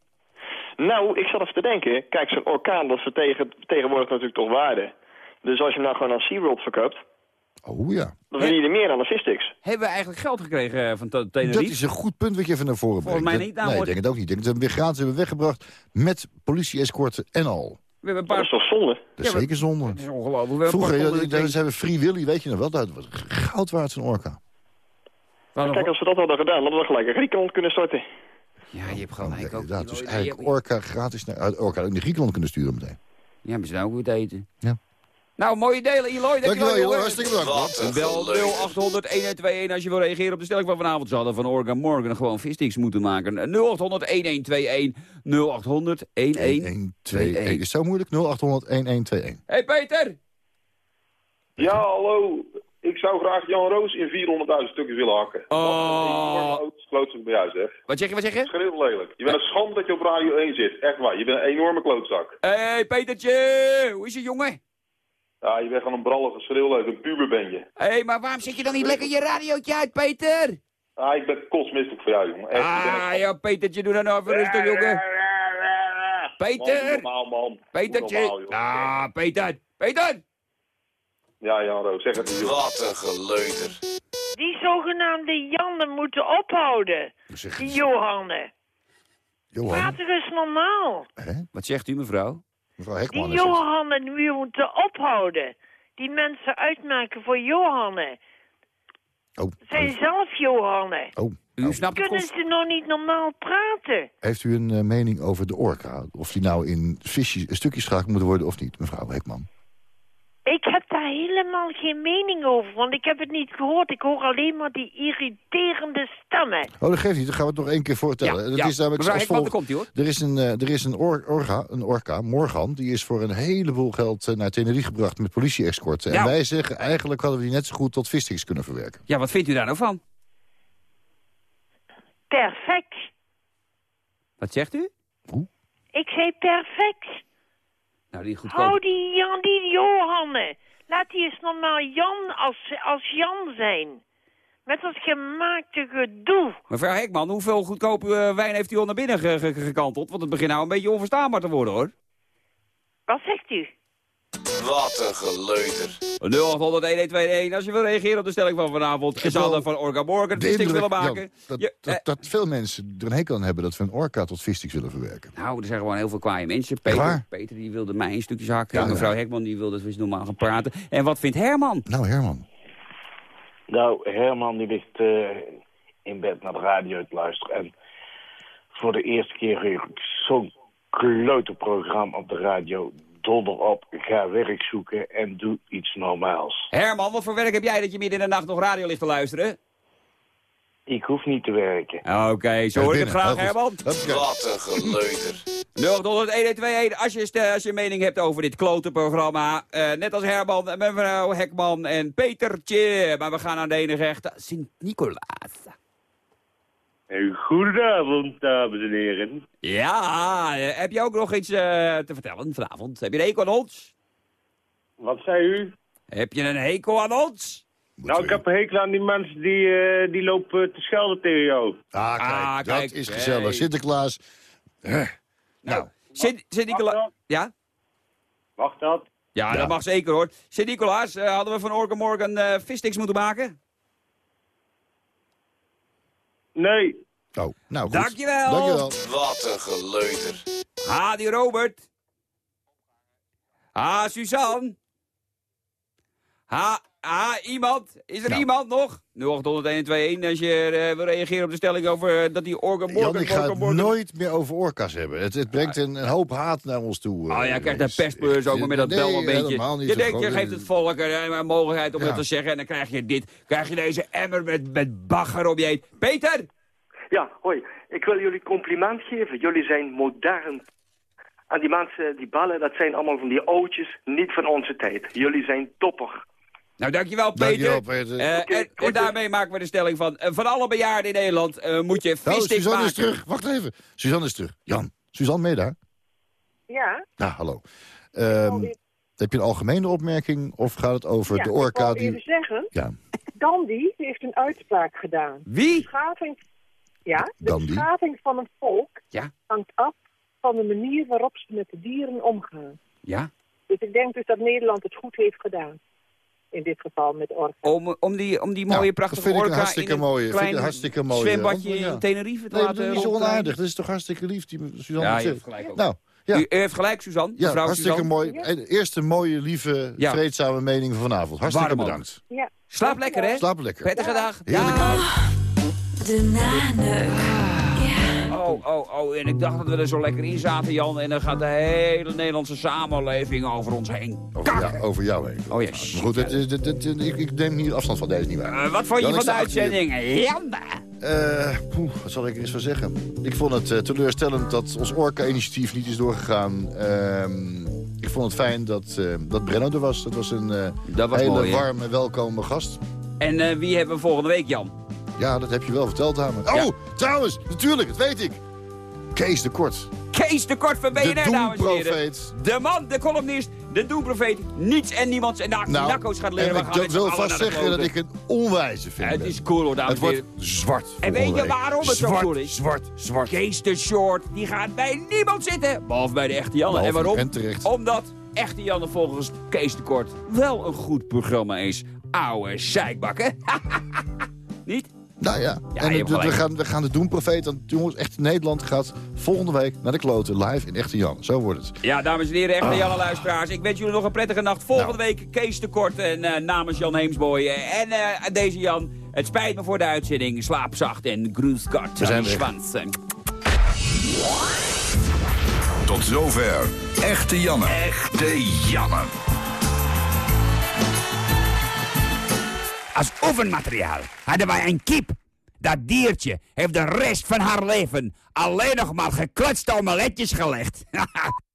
M: Nou, ik zat even te denken. Kijk, zo'n orkaan, dat vertegen, vertegenwoordigt natuurlijk toch waarde. Dus als je hem nou gewoon aan SeaWorld verkoopt,
D: Oh ja.
M: dan verdien je er meer aan de.
C: Hebben we eigenlijk geld gekregen eh, van Te- Tenerife?
D: Dat is een goed punt wat je even naar voren brengt.
C: Volgens mij
D: Dat-
C: niet, nou,
D: Nee, ik denk het ook niet. Ik denk dat we hem weer gratis hebben weggebracht met politie-escorten en al.
C: We hebben een
M: Dat
C: paar...
M: is toch zonde?
D: Dat is
C: Ja,
D: zeker zonde.
C: Dat is ongelooflijk. We
D: Vroeger, ja, daar zijn we Free Willy, weet je nog wel? Dat was goud waard zo'n orka.
M: Kijk, als we dat hadden gedaan, hadden we gelijk een Griekenland kunnen starten.
C: Ja, je hebt gelijk ook.
D: Inderdaad, dus eigenlijk orka gratis naar orka in Griekenland kunnen sturen meteen.
C: Ja, maar ze nou ook goed eten.
D: Ja.
C: Nou, mooie delen, Eloy.
D: Dankjewel, Eloy.
C: jongen.
D: Hartstikke bedankt.
C: Bel 0800 1121 als je wil reageren op de stelling van vanavond. Ze hadden van Organ Morgan gewoon vissticks moeten maken. 0800 1121 0800 1121.
D: 1, Is zo moeilijk? 0800 1121.
C: Hey Peter!
N: Ja, hallo. Ik zou graag Jan Roos in 400.000 stukjes willen hakken.
C: Oh.
N: Klootzak bij jou, zeg.
C: Wat zeg je, wat zeg je?
N: Schreeuw lelijk. Je bent een schande dat je op Radio 1 zit. Echt waar. Je bent een enorme klootzak.
C: Hey Petertje! Hoe is het jongen?
N: Ja, je bent gewoon een brallige schreeuwleuk. Een puber ben je.
C: Hé, hey, maar waarom zet je dan niet lekker je radiootje uit, Peter?
N: Ah, ik ben kotsmisselijk voor jou, jongen. Echt,
C: Ah, ja, Petertje, doe dan nou even rustig, jongen.
N: Man,
C: Peter!
N: normaal, man.
C: Petertje!
N: normaal.
C: Ah, Peter! Peter!
N: Ja, Jan Roos, zeg het niet.
F: Wat een geleuter.
O: Die zogenaamde Jannen moeten ophouden. Die Johanne.
D: Johan?
O: Praat er eens normaal.
C: Wat zegt u, mevrouw?
D: Mevrouw
O: Die
D: Hekman.
O: Johannen nu moeten ophouden. Die mensen uitmaken voor Johanne.
D: Oh,
O: Zijn zelf Johanne.
D: oh.
C: U snapt het
O: Kunnen ze nog niet normaal praten?
D: Heeft u een eh, mening over de orka? Of die nou in visjes, stukjes gehakt moet worden of niet, mevrouw Hekman?
O: Ik heb daar helemaal geen mening over, want ik heb het niet gehoord. Ik hoor alleen maar die irriterende stemmen.
D: Oh, dat geeft niet. Dan gaan we het nog één keer voortellen.
O: Ja,
D: dat
O: ja.
D: is namelijk als volgt.
C: komt hij, hoor.
D: Er is een, eh, er is een, or- orga, een orka, Morgan, die is voor een heleboel geld eh, naar Tenerife gebracht met politie-escorten. En
C: Ja.
D: wij zeggen, eigenlijk hadden we die net zo goed tot vissticks kunnen verwerken.
C: Ja, wat vindt u daar nou van?
O: Perfect.
C: Wat zegt u?
O: Ik zei perfect.
C: Nou, die goedkoop.
O: Hou die Jan, die Johanne. Laat die eens normaal Jan als, als Jan zijn. Met dat gemaakte gedoe.
C: Mevrouw Hekman, hoeveel goedkope eh, wijn heeft u al naar binnen ge- ge- gekanteld? Want het begint nou een beetje onverstaanbaar te worden, hoor.
O: Wat zegt u?
P: Wat een geleuter.
C: 0800 als je wil reageren op de stelling van vanavond.
D: wel
C: van Orga Morgan
D: indruk,
C: willen maken.
D: dat,
C: Je-
D: dat,
C: eh,
D: dat veel mensen er een hekel aan hebben dat we een orka tot vissticks willen verwerken.
C: Nou, er zijn gewoon heel veel kwaaie mensen. Peter? Peter die wilde mij in stukjes hakken.
D: Ja,
C: mevrouw
D: ja.
C: Hekman die wilde dat we eens normaal gaan praten. En wat vindt Herman?
D: Nou, Herman.
Q: Nou, Herman die ligt eh, in bed naar de radio te luisteren. En voor de eerste keer hoor ik zo'n klote programma op de radio. Donder op, ga werk zoeken en doe iets normaals.
C: Herman, wat voor werk heb jij dat je midden in de nacht nog radio ligt te luisteren?
Q: Ik hoef niet te werken.
C: Oké, zo hoor ik het graag, Herman.
P: Wat een geleuter.
C: 0800 als je, st- als je een mening hebt over dit klote programma. eh, net als Herman, en mevrouw Hekman en Petertje. Maar we gaan naar de enige echte Sint-Nicolaas.
R: Goedenavond, dames en heren.
C: Ja, eh, heb je ook nog iets eh, te vertellen vanavond? Heb je een hekel aan ons?
R: Wat zei u?
C: Heb je een hekel aan ons?
R: nou, ik heb een hekel aan die mensen die, eh, die lopen te schelden tegen jou.
D: Ah, kijk,
C: Ah,
D: dat
C: kijk,
D: is
C: hey.
D: gezellig. Sinterklaas. Eh, Nou,
C: Sint- Sint-Nicolaas... Ja?
R: Wacht dat?
C: Ja, dat mag zeker hoor. Sint-Nicolaas, hadden we van Morgan eh vissticks moeten maken?
R: Nee.
D: Oh, nou goed.
C: Dankjewel.
D: Dankjewel.
P: Wat een geleuter.
C: Ha, die Robert. Ha, Suzanne. Ha, ha, iemand. Is er
D: Nou.
C: iemand nog? 0800 als je eh, wil reageren op de stelling over eh, dat die Orca
D: Jan, ik ga het nooit meer over orka's hebben. Het, het brengt een, een hoop haat naar ons toe.
C: Oh,
D: eh,
C: jij krijgt
D: jongens.
C: een pestbeurs ook maar met dat
D: Nee,
C: bel een beetje.
D: niet.
C: Je denkt, je geeft het volk eh, een mogelijkheid om
D: Ja.
C: dat te zeggen. En dan krijg je dit. Krijg je deze emmer met, met bagger op je heen. Peter!
S: Ja, hoi. Ik wil jullie compliment geven. Jullie zijn modern. En die mensen die ballen, dat zijn allemaal van die oudjes, niet van onze tijd. Jullie zijn topper.
C: Nou, dankjewel Peter.
D: Dankjewel, Peter.
C: Eh, en, en daarmee maken we de stelling van... eh, van alle bejaarden in Nederland eh, moet je
D: Nou, Suzanne
C: maken.
D: is terug. Wacht even. Suzanne is terug. Jan, Suzanne, mee daar?
T: Ja,
D: Nou, hallo. Ehm, heb je een algemene opmerking of gaat het over
T: ja
D: de
T: ik
D: orka
T: wou
D: die...
T: even zeggen,
D: Ja,
T: Gandhi heeft een uitspraak gedaan.
C: Wie?
T: De beschaving, ja, de
D: Gandhi?
T: beschaving van een volk
C: Ja.
T: hangt af van de manier waarop ze met de dieren omgaan.
C: Ja?
T: Dus ik denk dus dat Nederland het goed heeft gedaan. In dit geval met orka.
C: Om, om, die, om die mooie, prachtige
D: dat vind ik een
C: orka
D: hartstikke
C: in een
D: mooie, vind ik
C: klein
D: een hartstikke mooie,
C: zwembadje
D: ja.
C: in Tenerife te
D: nee,
C: laten
D: dat is niet zo
C: ronddraaien.
D: onaardig. Dat is toch hartstikke lief, die Suzanne.
C: Ja,
D: zegt.
C: je hebt gelijk ook.
D: Nou, ja.
C: U, heeft gelijk, Suzanne.
D: Ja, hartstikke
C: Suzanne.
D: mooi. En Eerst een mooie, lieve,
C: Ja.
D: vreedzame mening van vanavond. Hartstikke
C: Warm
D: bedankt.
T: Ja.
C: Slaap lekker, hè?
D: Slaap lekker.
C: Prettige dag.
D: Heerlijk.
J: De naneuk.
C: Oh, oh, oh. En ik dacht dat we er zo lekker in zaten, Jan. En dan gaat de hele Nederlandse samenleving over ons heen.
D: Over, jou, over jou heen.
C: Oh ja,
D: Maar goed, het, is- ik, ik neem hier afstand van deze niet waar.
C: Eh, wat vond je
D: Jan,
C: van de uitzending? Jan!
D: Eh, poeh, wat zal ik er eens van zeggen? Ik vond het eh, teleurstellend dat ons Orca-initiatief niet is doorgegaan. Ehm, ik vond het fijn dat, dat Brenno er was. Dat was een
C: Dat was
D: hele
C: mooi,
D: warme, welkome gast.
C: En wie hebben we volgende week, Jan?
D: Ja, dat heb je wel verteld aan me.
C: Ja.
D: Oh, trouwens, natuurlijk, dat weet ik. Kees de Kort.
C: Kees de Kort van BNR, dames en heren. De man, de columnist, de doemprofeet. Niets en niemands. En nou,
D: Nou,
C: Nakko's gaat leren.
D: en ik wil vast zeggen dat ik een onwijze vind.
C: Het is cool hoor, dames
D: Het wordt zwart.
C: En weet je waarom het zo
D: zwart,
C: cool is?
D: Zwart, zwart.
C: Kees de Short, die gaat bij niemand zitten. Behalve bij de echte Janne.
D: Behalve-
C: en waarom?
D: en.
C: Omdat echte Janne volgens Kees de Kort wel een goed programma is. Oude zeikbakken. Niet?
D: Nou ja,
C: Ja,
D: en het- we, gaan, we gaan de Doemprofeet, want jongens, echt Nederland gaat volgende week naar de kloten live in Echte Jan. Zo wordt het.
C: Ja, dames en heren, echte
D: Ah.
C: Janne luisteraars. Ik wens jullie nog een prettige nacht. Volgende
D: Nou.
C: week Kees de Kort en eh, namens Jan Heemsboy. eh, en eh, deze Jan, het spijt me voor de uitzending. Slaap zacht en groes Gott
D: We zijn
C: schwanz.
F: Tot zover. Echte Janne. Echte Janne.
H: Als oefenmateriaal hadden wij een kip. Dat diertje heeft de rest van haar leven alleen nog maar geklutste omeletjes gelegd.